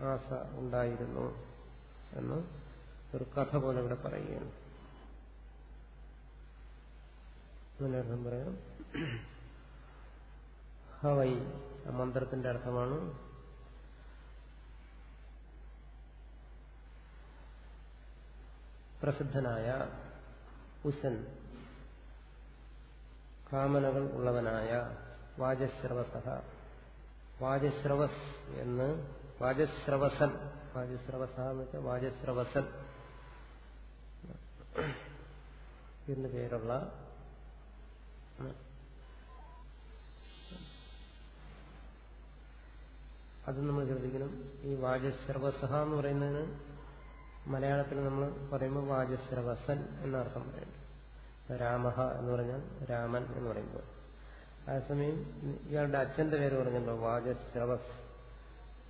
ആസ ഉണ്ടായിരുന്നു എന്ന് ഒരു കഥ പോലെ ഇവിടെ പറയുകയാണ്. പറയാം. ഹവൈ മന്ത്രത്തിന്റെ അർത്ഥമാണ്. പ്രസിദ്ധനായ ഉസൻ കാമനകൾ ഉള്ളവനായ വാജശ്രവസ വാജശ്രവസ് എന്ന് വാജശ്രവസൻ വാജശ്രവസ എന്ന് വെച്ചാൽ വാജശ്രവസൻ എന്ന് പേരുള്ള അത് നമ്മൾ ശ്രദ്ധിക്കണം. ഈ വാജശ്രവസഹ എന്ന് പറയുന്നതിന് മലയാളത്തിൽ നമ്മൾ പറയുമ്പോൾ വാചസ്രവസൻ എന്നർത്ഥം പറയുന്നു. രാമഹ എന്ന് പറഞ്ഞാൽ രാമൻ എന്ന് പറയുമ്പോൾ. അതേസമയം ഇയാളുടെ അച്ഛന്റെ പേര് പറഞ്ഞല്ലോ വാചസ്രവസ്.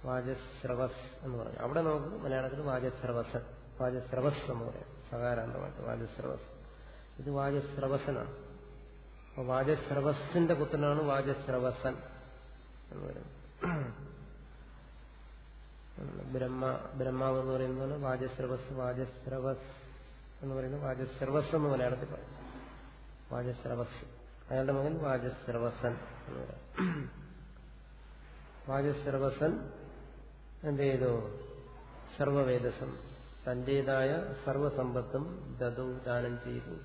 വാചസ്രവസ് എന്ന് പറഞ്ഞു. അവിടെ നമുക്ക് മലയാളത്തിൽ വാചസ്രവസൻ വാചസ്രവസ് എന്ന് പറയാം. സകാരാന്തമായിട്ട് വാചസ്രവസ്. ഇത് വാചസ്രവസനാണ്. അപ്പൊ വാചസ്രവസിന്റെ പുത്രനാണ് വാചസ്രവസൻ എന്ന് പറയുന്നത്. ബ്രഹ്മ ബ്രഹ്മാവ് എന്ന് പറയുന്ന പോലെ വാജസ്രവസ് വാജശ്രവസ് എന്ന് പറയുന്നത് വാജസ്രവസ് എന്ന് മലയാളത്തിൽ പറയും. വാജസ്രവസ് അയാളുടെ മകൻ വാജസ്രവസൻ എന്ന് പറയാം. വാജസ്രവസൻ എന്ത് ചെയ്തു? സർവവേദസം. തന്റേതായ സർവസമ്പത്തും ദതു ദാനം ചെയ്തു.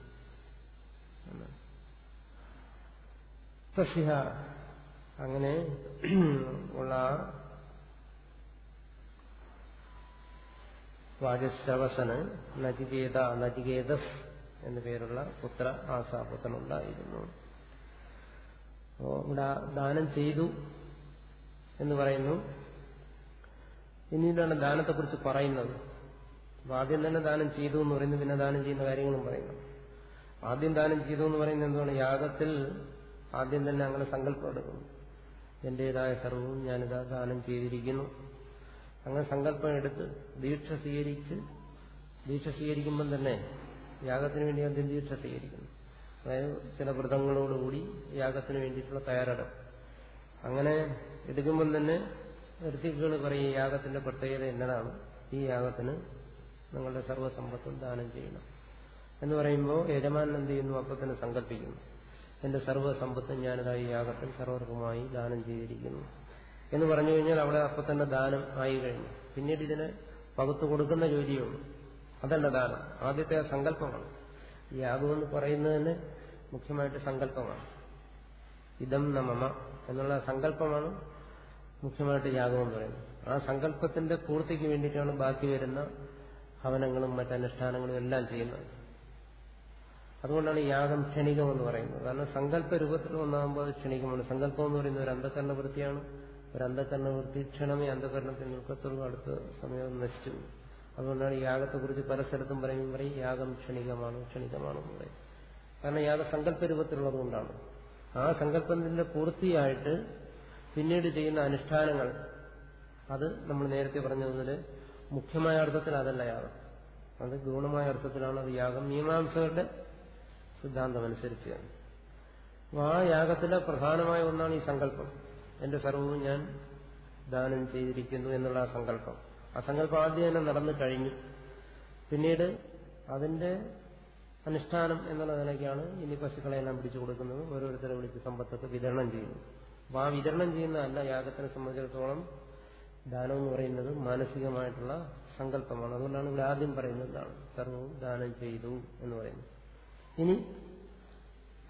അങ്ങനെ ഉള്ള വാജശ്രവസന് നചികേത നചികേതസ് എന്നു പേരുള്ള പുത്ര ആസാപുത്രനുണ്ടായിരുന്നു അപ്പോ ദാനം ചെയ്തു എന്ന് പറയുന്നു. പിന്നീടാണ് ദാനത്തെക്കുറിച്ച് പറയുന്നത്. ആദ്യം തന്നെ ദാനം ചെയ്തു എന്ന് പറയുന്നു പിന്നെ ദാനം ചെയ്യുന്ന കാര്യങ്ങളും പറയുന്നു. ആദ്യം ദാനം ചെയ്തു എന്ന് പറയുന്നത് എന്താണ് യാഗത്തിൽ ആദ്യം തന്നെ അങ്ങനെ സങ്കല്പം എടുക്കുന്നു. എന്റേതായ സർവവും ഞാനിതാ ദാനം ചെയ്തിരിക്കുന്നു. അങ്ങനെ സങ്കല്പം എടുത്ത് ദീക്ഷ സ്വീകരിച്ച് ദീക്ഷ സ്വീകരിക്കുമ്പം തന്നെ യാഗത്തിന് വേണ്ടി ആദ്യം ദീക്ഷ സ്വീകരിക്കുന്നു. അതായത് ചില വ്രതങ്ങളോടുകൂടി യാഗത്തിന് വേണ്ടിയിട്ടുള്ള തയ്യാറെടുപ്പ്. അങ്ങനെ എടുക്കുമ്പം തന്നെ ഋതികൾ പറയും യാഗത്തിന്റെ പ്രത്യേകത എന്നതാണ്. ഈ യാഗത്തിന് നിങ്ങളുടെ സർവസമ്പത്തും ദാനം ചെയ്യണം. എന്ന് പറയുമ്പോൾ യജമാനൻ എന്ത് ചെയ്യുന്നു? അപ്പൊ തന്നെ സങ്കല്പിക്കുന്നു. എന്റെ സർവസമ്പത്തും ഞാനിതായി യാഗത്തിൽ സർവർക്കുമായി ദാനം ചെയ്തിരിക്കുന്നു. എന്ന് പറഞ്ഞു കഴിഞ്ഞാൽ അവിടെ അപ്പൊ തന്നെ ദാനം ആയി കഴിഞ്ഞു. പിന്നീട് ഇതിനെ പകുത്തു കൊടുക്കുന്ന ജോലിയുള്ളൂ. അതല്ല ദാനം. ആദ്യത്തെ ആ സങ്കല്പമാണ്. യാഗമെന്ന് പറയുന്നത് തന്നെ മുഖ്യമായിട്ട് സങ്കല്പമാണ്. ഇതം നമമ എന്നുള്ള സങ്കല്പമാണ് മുഖ്യമായിട്ട് യാഗമെന്ന് പറയുന്നത്. ആ സങ്കല്പത്തിന്റെ പൂർത്തിക്ക് വേണ്ടിയിട്ടാണ് ബാക്കി വരുന്ന ഭവനങ്ങളും മറ്റനുഷ്ഠാനങ്ങളും എല്ലാം ചെയ്യുന്നത്. അതുകൊണ്ടാണ് യാഗം ക്ഷണികം എന്ന് പറയുന്നത്. കാരണം സങ്കല്പ രൂപത്തിൽ ഒന്നാകുമ്പോൾ അത് ക്ഷണികമാണ്. സങ്കല്പം എന്ന് പറയുന്നത് ഒരു അന്ധകരണ വൃത്തിയാണ്. ഒരു അന്ധകരണ വൃത്തി ക്ഷണമേ അന്ധകരണത്തിൽ നിൽക്കത്തുള്ളൂ. അടുത്ത സമയം നശിച്ചു. അതുകൊണ്ടാണ് യാഗത്തെക്കുറിച്ച് പല സ്ഥലത്തും പറയും പറയും യാഗം ക്ഷണികമാണ് ക്ഷണികമാണെന്ന് പറയും. കാരണം യാഗസങ്കല്പ രൂപത്തിലുള്ളത് കൊണ്ടാണ്. ആ സങ്കല്പത്തിന്റെ പൂർത്തിയായിട്ട് പിന്നീട് ചെയ്യുന്ന അനുഷ്ഠാനങ്ങൾ അത് നമ്മൾ നേരത്തെ പറഞ്ഞതുപോലെ മുഖ്യമായ അർത്ഥത്തിൽ അതല്ല യാഗം. അത് ഗുണമായ അർത്ഥത്തിലാണ് അത് യാഗം. മീമാംസകരുടെ സിദ്ധാന്തമനുസരിച്ച്. അപ്പോൾ ആ യാഗത്തിലെ പ്രധാനമായ ഒന്നാണ് ഈ സങ്കല്പം. എന്റെ സർവവും ഞാൻ ദാനം ചെയ്തിരിക്കുന്നു എന്നുള്ള ആ സങ്കല്പം. ആ സങ്കല്പം ആദ്യം തന്നെ നടന്നു കഴിഞ്ഞു. പിന്നീട് അതിന്റെ അനുഷ്ഠാനം എന്നുള്ള നിലയ്ക്കാണ് ഇനി പശുക്കളെല്ലാം പിടിച്ചു കൊടുക്കുന്നത്. ഓരോരുത്തരെ വിളിച്ച് സമ്പത്തൊക്കെ വിതരണം ചെയ്യുന്നു. അപ്പോൾ ആ വിതരണം ചെയ്യുന്നതല്ല യാഗത്തിനെ സംബന്ധിച്ചിടത്തോളം ദാനം എന്ന് പറയുന്നത് മാനസികമായിട്ടുള്ള സങ്കല്പമാണ്. അതുകൊണ്ടാണ് ഇവിടെ ആദ്യം പറയുന്നത് സർവവും ദാനം ചെയ്തു എന്ന് പറയുന്നത്. ഇനി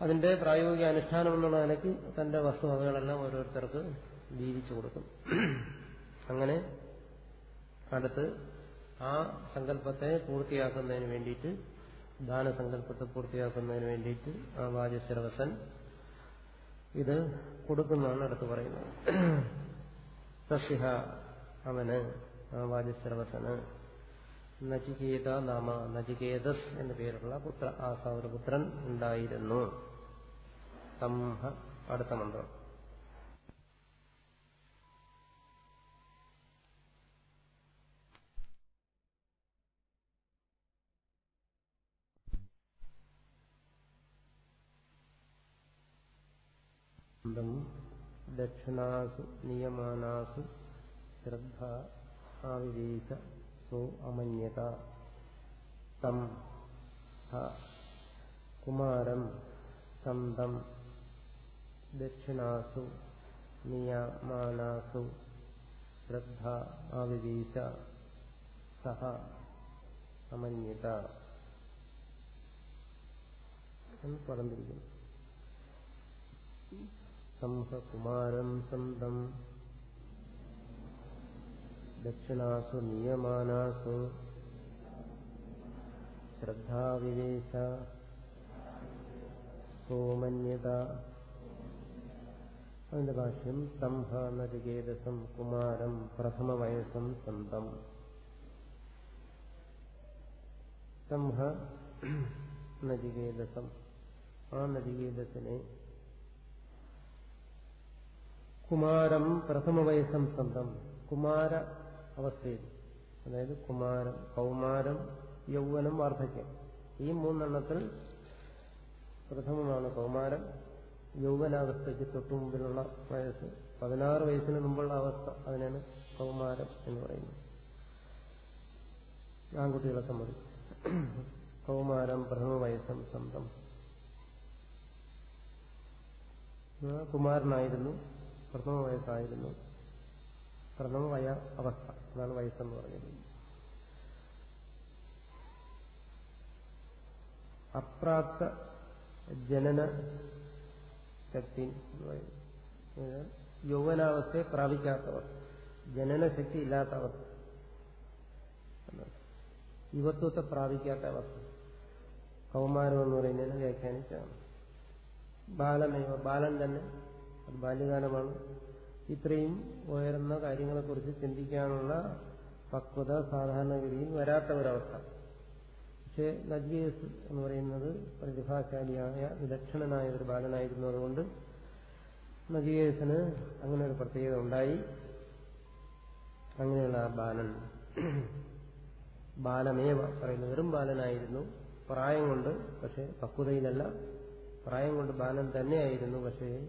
അതിന്റെ പ്രായോഗിക അനുഷ്ഠാനം എന്നുള്ള നിലയ്ക്ക് തന്റെ വസ്തുവകകളെല്ലാം ഓരോരുത്തർക്ക് വീതിച്ചു കൊടുക്കും. അങ്ങനെ അടുത്ത് ആ സങ്കല്പത്തെ പൂർത്തിയാക്കുന്നതിന് വേണ്ടിയിട്ട് ദാനസങ്കല്പത്തെ പൂർത്തിയാക്കുന്നതിന് വേണ്ടിയിട്ട് ആ വാചശ്രവസൻ ഇത് കൊടുക്കുന്നതാണ് അടുത്ത് പറയുന്നത്. സസ്യഹ അവന് ആ വാചശ്രവസന് നചികേത നാമ നചികേതസ് എന്ന പേരുള്ള പുത്ര ആ സൗരപുത്രൻ ഉണ്ടായിരുന്നു. സംഹ അടുത്ത മന്ത്രം. ദക്ഷിണാസു നിയമാനാസു ശ്രദ്ധ ആവിവേശ സോ അമന്യത. തം കുമാരം സന്തം ദക്ഷിണാസു നിയമാനാസു ശ്രദ്ധ ആവിവേശ സഹ അമന്യത എന്ന് പറഞ്ഞിരിക്കുന്നു. സംഹകുമാരം സ്വന്തം ദക്ഷിണാസു നിയമാനാസു ശ്രദ്ധാവിവേശ സോമന്യത അതിന്റെ ഭാഷ്യം സംഭ നചികേതസം കുമാരം പ്രഥമവയസം സന്തം. സംഹ നചികേതസം ആ നചികേതസിനെ കുമാരം പ്രഥമ വയസ്സം സ്വന്തം കുമാര അവസ്ഥയിൽ. അതായത് കുമാരം കൗമാരം യൗവനം വാർദ്ധക്യം. ഈ മൂന്നെണ്ണത്തിൽ പ്രഥമമാണ് കൗമാരം യൗവനാവസ്ഥയ്ക്ക് തൊട്ടു മുമ്പിലുള്ള വയസ്സ്. പതിനാറ് വയസ്സിന് മുമ്പുള്ള അവസ്ഥ. അതിനാണ് കൗമാരം എന്ന് പറയുന്നത്. ആൺകുട്ടികളെ സംബന്ധിച്ച്. കൗമാരം പ്രഥമ വയസ്സം സ്വന്തം കുമാരനായിരുന്നു പ്രഥമ വയസ്സായിരുന്നു പ്രഥമ വയ അവസ്ഥ. അതാണ് വയസ്സെന്ന് പറഞ്ഞത്. അപ്രാപ്ത ജനന ശക്തി യൗവനാവസ്ഥയെ പ്രാപിക്കാത്തവർ ജനനശക്തി ഇല്ലാത്തവർ. യുവത്വത്തെ പ്രാപിക്കാത്തവർ. കൗമാരം എന്ന് പറയുന്നതിന് വ്യാഖ്യാനിച്ചാണ് ബാലമേവ ബാലൻ തന്നെ അത് ബാല്യകാലമാണ് ഇത്രയും ഉയർന്ന കാര്യങ്ങളെക്കുറിച്ച് ചിന്തിക്കാനുള്ള പക്വത സാധാരണഗതിയിൽ വരാത്ത ഒരവസ്ഥ പക്ഷേ നജ്യേസ് എന്ന് പറയുന്നത് പ്രതിഭാശാലിയായ വിലക്ഷണനായ ഒരു ബാലനായിരുന്നു. അതുകൊണ്ട് നജികേസിന് അങ്ങനെ ഒരു പ്രത്യേകത ഉണ്ടായി. അങ്ങനെയുള്ള ആ ബാലൻ. ബാലമേവ പറയുന്നത് വെറും ബാലനായിരുന്നു. പ്രായം കൊണ്ട് പക്ഷെ പക്വതയിലല്ല. പ്രായം കൊണ്ട് ബാലൻ തന്നെയായിരുന്നു. പക്ഷേ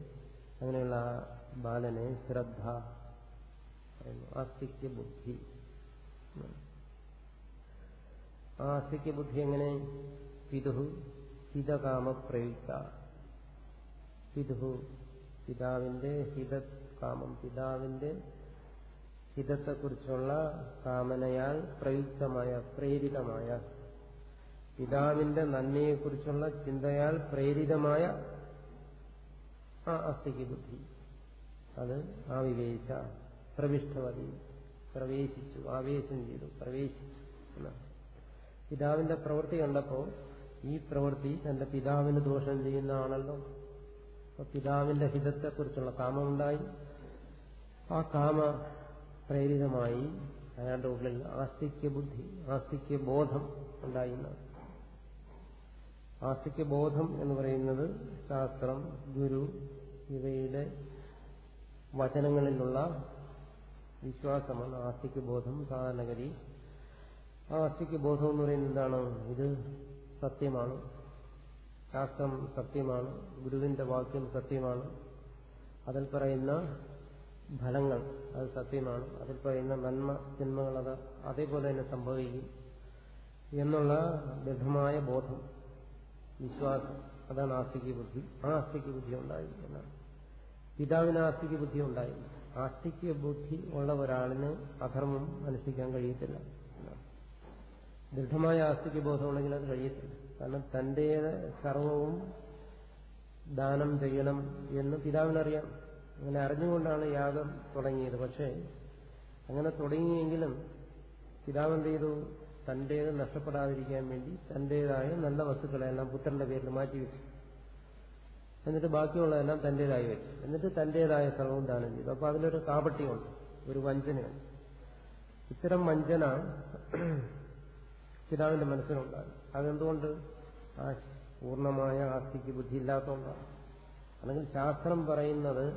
അങ്ങനെയുള്ള ആ ബാലനെ ശ്രദ്ധ ആസ്തിക്യ ബുദ്ധി. ആ ബുദ്ധി എങ്ങനെ? പിതുഹു ഹിതകാമ പ്രയുക്ത. പിതുഹു പിതാവിന്റെ ഹിത കാമം പിതാവിന്റെ ഹിതത്തെക്കുറിച്ചുള്ള കാമനയാൽ പ്രയുക്തമായ പ്രേരിതമായ പിതാവിന്റെ നന്മയെക്കുറിച്ചുള്ള ചിന്തയാൽ പ്രേരിതമായ ആ അസ്ഥിക്ക് ബുദ്ധി. അത് ആവിവേശ പ്രവിഷ്ടവതി പ്രവേശിച്ചു ആവേശം ചെയ്തു പ്രവേശിച്ചു എന്നാണ്. പിതാവിന്റെ പ്രവൃത്തി കണ്ടപ്പോൾ ഈ പ്രവൃത്തി തന്റെ പിതാവിന് ദോഷം ചെയ്യുന്നതാണല്ലോ. അപ്പൊ പിതാവിന്റെ ഹിതത്തെക്കുറിച്ചുള്ള കാമമുണ്ടായി. ആ കാമ പ്രേരിതമായി അയാളുടെ ഉള്ളിൽ ആസ്തിക്യ ബുദ്ധി ആസ്തിക്യ ബോധം ഉണ്ടായി ആസ്തിക്യ ബോധം എന്ന് പറയുന്നത് ശാസ്ത്രം ഗുരു ഇവയുടെ വചനങ്ങളിലുള്ള വിശ്വാസമാണ് ആസ്തിക്യ ബോധം. സാധാരണഗതി ആ അസ്ഥിക്ക് ബോധം എന്ന് പറയുന്നത് എന്താണ്? ഇത് സത്യമാണ്. ശാസ്ത്രം സത്യമാണ്. ഗുരുവിന്റെ വാക്യം സത്യമാണ്. അതിൽ പറയുന്ന ഫലങ്ങൾ അത് സത്യമാണ്. അതിൽ പറയുന്ന നന്മ തിന്മകൾ അത് അതേപോലെ തന്നെ സംഭവിക്കും എന്നുള്ള ദൃഢമായ ബോധം വിശ്വാസം. അതാണ് ആസ്തിക്ക് ബുദ്ധി. ആ ആസ്തിക്ക് ബുദ്ധി ഉണ്ടായി എന്നാണ്. പിതാവിന് ആസ്തിക്ക് ബുദ്ധി ഉണ്ടായി ആസ്തിക്ക് ബുദ്ധി ഉള്ള ഒരാളിന് അധർമ്മം അനുഷ്ഠിക്കാൻ കഴിയത്തില്ല. ദൃഢമായ ആസ്തിക്ക് ബോധമുണ്ടെങ്കിൽ അത് കഴിയത്തില്ല. കാരണം തന്റെ സർവവും ദാനം ചെയ്യണം എന്ന് പിതാവിനറിയാം. അങ്ങനെ അറിഞ്ഞുകൊണ്ടാണ് യാഗം തുടങ്ങിയത്. പക്ഷേ അങ്ങനെ തുടങ്ങിയെങ്കിലും പിതാവ് എന്ത് ചെയ്തു? തന്റേത് നഷ്ടപ്പെടാതിരിക്കാൻ വേണ്ടി തന്റേതായ നല്ല വസ്തുക്കളെല്ലാം പുത്രന്റെ പേരിൽ മാറ്റിവെച്ചു എന്നിട്ട് ബാക്കിയുള്ളതെല്ലാം തന്റേതായി വെച്ചു. എന്നിട്ട് തന്റേതായ സർവവും ദാനം ചെയ്തു. അപ്പൊ അതിലൊരു കാപട്യമുണ്ട് ഒരു വഞ്ചനയുണ്ട് ഇത്തരം വഞ്ചന പിതാവിന്റെ മനസ്സിലുണ്ടായി അതെന്തുകൊണ്ട്? ആ പൂർണമായ ആസ്തിക്ക് ബുദ്ധിയില്ലാത്തതുകൊണ്ടാണ്. അല്ലെങ്കിൽ ശാസ്ത്രം പറയുന്നത്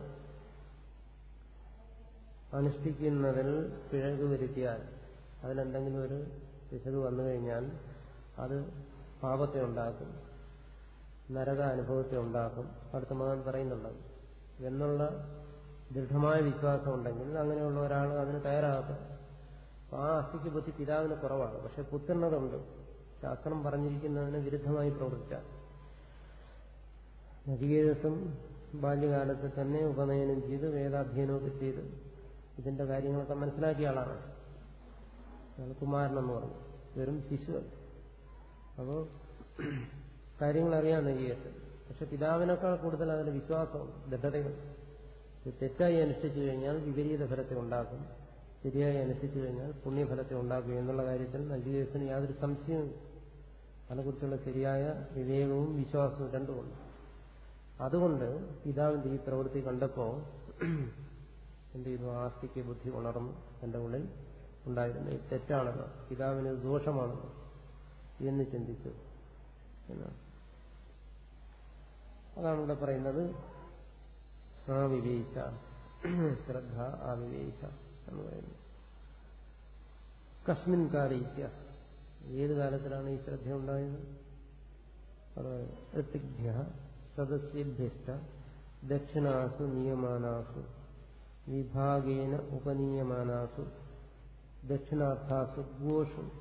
അനുഷ്ഠിക്കുന്നതിൽ പിഴക് വരുത്തിയാൽ അതിലെന്തെങ്കിലും ഒരു പിശക് വന്നു കഴിഞ്ഞാൽ അത് പാപത്തെ ഉണ്ടാക്കും നരക അനുഭവത്തെ ഉണ്ടാക്കും. അടുത്ത മകൻ പറയുന്നുണ്ട്. എന്നുള്ള ദൃഢമായ വിശ്വാസം ഉണ്ടെങ്കിൽ അങ്ങനെയുള്ള ഒരാൾ അതിന് തയ്യാറാകട്ടെ ആ അസ്ഥിക്ക് ബുദ്ധി പിതാവിന് കുറവാണ്. പക്ഷെ പുത്രനതുണ്ട്. ശാസ്ത്രം പറഞ്ഞിരിക്കുന്നതിന് വിരുദ്ധമായി പ്രവർത്തിച്ച. നചികേതസം ബാല്യകാലത്ത് തന്നെ ഉപനയനം ചെയ്ത് വേദാധ്യയനമൊക്കെ ചെയ്ത് ഇതിന്റെ കാര്യങ്ങളൊക്കെ മനസ്സിലാക്കിയ ആളാണ്. അയാൾ കുമാരനെന്ന് പറഞ്ഞു. വെറും ശിശു അപ്പോ കാര്യങ്ങൾ അറിയാം നചികേതൻ പക്ഷെ പിതാവിനേക്കാൾ കൂടുതൽ അതിന് വിശ്വാസവും ദൃഢതയും തെറ്റായി അനുഷ്ഠിച്ചു കഴിഞ്ഞാൽ വിപരീത ഫലത്തെ ഉണ്ടാക്കും. ശരിയായി അനുഷ്ഠിച്ചു കഴിഞ്ഞാൽ പുണ്യഫലത്തെ ഉണ്ടാക്കുക എന്നുള്ള കാര്യത്തിൽ നന്ദിദേവസിന് യാതൊരു സംശയവും അതിനെക്കുറിച്ചുള്ള ശരിയായ വിവേകവും വിശ്വാസവും രണ്ടുമുണ്ട് അതുകൊണ്ട് പിതാവിന്റെ ഈ പ്രവൃത്തി കണ്ടപ്പോ എന്ത് ചെയ്തു? ആസ്തിക്ക് ബുദ്ധി ഉണർന്നു എന്റെ ഉള്ളിൽ ഉണ്ടായിരുന്നു ഇത് തെറ്റാണല്ലോ. പിതാവിന് ദോഷമാണല്ലോ എന്ന് ചിന്തിച്ചു എന്നാണ് അതാണ് ഇവിടെ പറയുന്നത്. ആ ആവിവേശ ശ്രദ്ധ ആ ആവിവേശ എന്ന് പറയുന്നു. കസ്മിൻ കാലയിക്ക ഏത് കാലത്തിലാണ് ഈ ശ്രദ്ധ ഉണ്ടായത്? അത് ഋത്തിഭ്യ സദസ്യഭ്യഷ്ട ദക്ഷിണാസു നിയമാനാസു വിഭാഗേന ഉപനീയമാനാസു ദക്ഷിണാർത്ഥാസു ഗോഷു.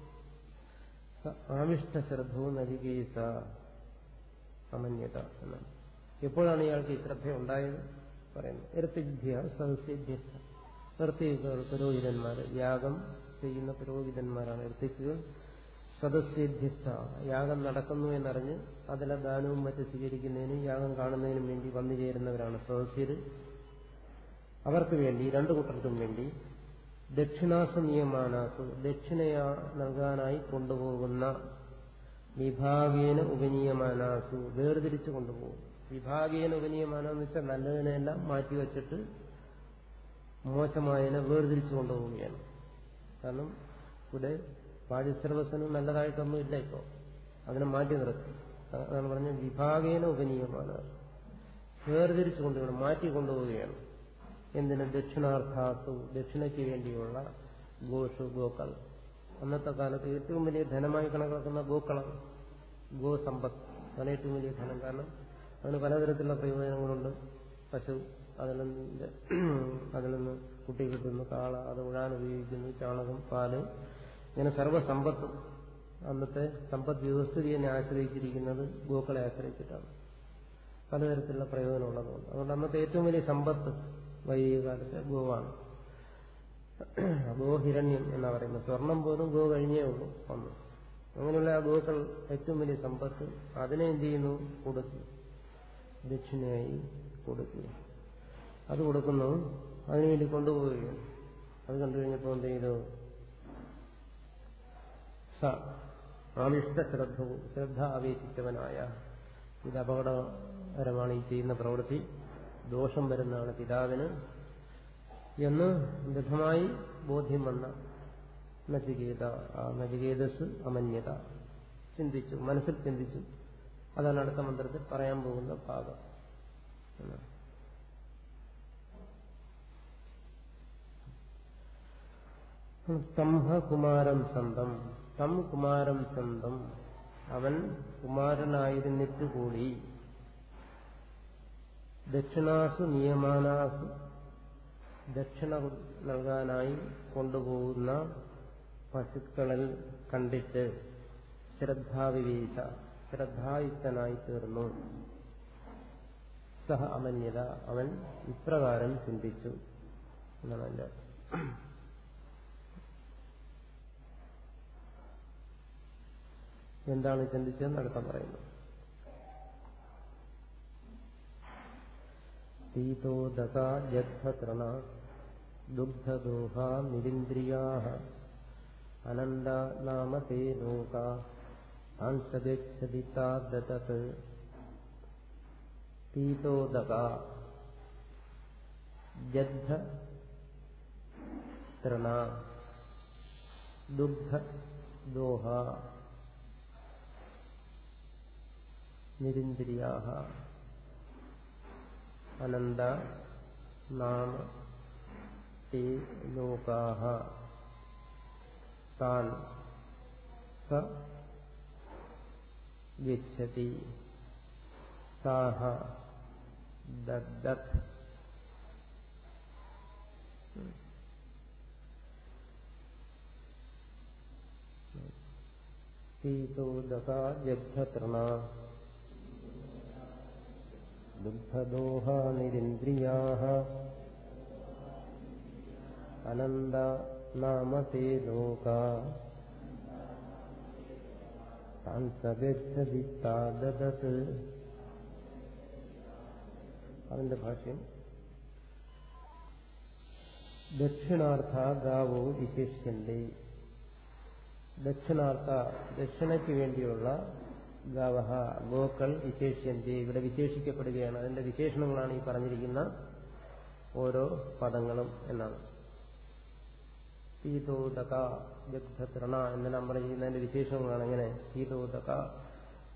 ആമിഷ്ടശ്രദ്ധോ നരികേസ അമന്യത എന്നാണ്. എപ്പോഴാണ് ഇയാൾക്ക് ഈ ശ്രദ്ധ ഉണ്ടായത്? പറയുന്നത് ഋത്തിഭ്യ സദസ്യഭ്യസ്ഥ ഋത്തികൾ പുരോഹിതന്മാർ യാഗം ചെയ്യുന്ന പുരോഹിതന്മാരാണ്. നിർത്തിക്കുക സദസ്യധ്യസ്ഥ യാഗം നടക്കുന്നു എന്നറിഞ്ഞ് അതിലെ ദാനവും മറ്റ് സ്വീകരിക്കുന്നതിനും യാഗം കാണുന്നതിനും വേണ്ടി വന്നു ചേരുന്നവരാണ് സദസ്യർ അവർക്ക് വേണ്ടി രണ്ടു കൂട്ടർക്കും വേണ്ടി ദക്ഷിണാസ നിയമാനാസു ദക്ഷിണയാ നൽകാനായി കൊണ്ടുപോകുന്ന വിഭാഗേന ഉപനീയമാനാസു വേർതിരിച്ചു കൊണ്ടുപോകും. വിഭാഗേന ഉപനീയമാനെന്ന് വെച്ചാൽ നല്ലതിനെല്ലാം മാറ്റിവെച്ചിട്ട് മോശമായതിനെ വേർതിരിച്ചു കൊണ്ടുപോവുകയാണ്. കാരണം ഇവിടെ പാചസ്രവസനം നല്ലതായിട്ടൊന്നും ഇല്ല ഇപ്പോ. അതിനെ മാറ്റി നിർത്തി. അതാണ് പറഞ്ഞ വിഭാഗേന ഉപനീയമാണ്. വേർതിരിച്ചു കൊണ്ടുപോകണം മാറ്റി കൊണ്ടുപോവുകയാണ്. എന്തിന്? ദക്ഷിണാർത്ഥാസു ദക്ഷിണയ്ക്ക് വേണ്ടിയുള്ള ഗോഷു ഗോക്കൾ. അന്നത്തെ കാലത്ത് ഏറ്റവും വലിയ ധനമായി കണക്കാക്കുന്ന ഗോക്കളാണ് ഗോസമ്പത്ത്. അതാണ് ഏറ്റവും വലിയ ധനം. കാരണം അതിന് പലതരത്തിലുള്ള പ്രയോജനങ്ങളുണ്ട്. പശു നിന്ന് അതിൽ നിന്ന് കുട്ടി കിട്ടുന്നു കാള അത് ഉഴാൻ ഉപയോഗിക്കുന്നു ചാണകം പാൽ. ഇങ്ങനെ സർവസമ്പത്തും അന്നത്തെ സമ്പദ് വ്യവസ്ഥിതി തന്നെ ആശ്രയിച്ചിരിക്കുന്നത് ഗോക്കളെ ആശ്രയിച്ചിട്ടാണ്. പലതരത്തിലുള്ള പ്രയോജനമുള്ളതുകൊണ്ട്. അതുകൊണ്ട് അന്നത്തെ ഏറ്റവും വലിയ സമ്പത്ത് വൈദിക കാലത്തെ ഗോവാണ് ഗോഹിരണ്യം എന്നാ പറയുന്നത്. സ്വർണം പോലും ഗോ കഴിഞ്ഞേ ഉള്ളൂ ഒന്ന് അങ്ങനെയുള്ള ആ ഗോക്കൾ ഏറ്റവും വലിയ സമ്പത്ത് അതിനെ എന്ത് ചെയ്യുന്നു? കൊടുക്കും ദക്ഷിണയായി കൊടുക്കുക അത് കൊടുക്കുന്നു. അതിനുവേണ്ടി കൊണ്ടുപോവുകയാണ് അത് കണ്ടു കഴിഞ്ഞപ്പോൾ എന്ത് ചെയ്തു? സ ആവിഷ്ട ശ്രദ്ധ ആവേശിച്ചവനായ ഇത് അപകടകരമാണ് ഈ ചെയ്യുന്ന പ്രവൃത്തി. ദോഷം വരുന്നതാണ് പിതാവിന്. എന്ന് ദൃഢമായി ബോധ്യം വന്ന നചികേത ആ നചികേതസ് അമന്യത. ചിന്തിച്ചു മനസ്സിൽ ചിന്തിച്ചു. അതാണ് അടുത്ത മന്ത്രത്തിൽ പറയാൻ പോകുന്ന ഭാഗം. തംഹ കുമാരം സന്തം തം കുമാരം സ്വന്തം അവൻ കുമാരനായിരുന്നിട്ട് കൂടി ദക്ഷിണാസു നിയമാനാസു ദക്ഷിണ നൽകാനായി കൊണ്ടുപോകുന്ന പശുക്കളിൽ കണ്ടിട്ട് ശ്രദ്ധാവിവേശ ശ്രദ്ധായുക്തനായി തീർന്നു സഹ അമന്യത അവൻ ഇപ്രകാരം ചിന്തിച്ചു. എന്നാണ് എന്റെ എന്താണ് ചിന്തിച്ചതെന്ന് അടുത്ത പറയുന്നു. പീതോദക ജഗ്ധതൃണ ദുഗ്ധദോഹ നിരിന്ദ്രിയാ അനന്ത നാമ തേ ലോക ആംസഗച്ഛതി താദതത് പീതോദക ജഗ്ധ തൃണ ദുഗ്ധ ദോഹ നിരിന്ദ്രിയാ അനന്ത നാമ തേ ലോകാഹ. താൻ സ ഗതി സാഹ ദദ്ദത്. പീതോദക ജഗ്ധതൃണ दुग्धदोहानिरिन्द्रियाः अनन्द नाम ते लोका तान् सगच्छति ताददत् അതിന്റെ ഭാഷ്യം ദക്ഷിണാർത്ഥ ഗാവോ വിശേഷ്യന്റെ ദക്ഷിണാർത്ഥ ദക്ഷിണയ്ക്ക് വേണ്ടിയുള്ള ഗാവഹ ഗോക്കൾ വിശേഷ്യന്തി ഇവിടെ വിശേഷിക്കപ്പെടുകയാണ്. അതിന്റെ വിശേഷണങ്ങളാണ് ഈ പറഞ്ഞിരിക്കുന്ന ഓരോ പദങ്ങളും എന്നാണ്. പീതോദക എന്ന് നമ്മൾ പറഞ്ഞിരിക്കുന്നതിന്റെ വിശേഷങ്ങളാണ് എങ്ങനെ പീതോദക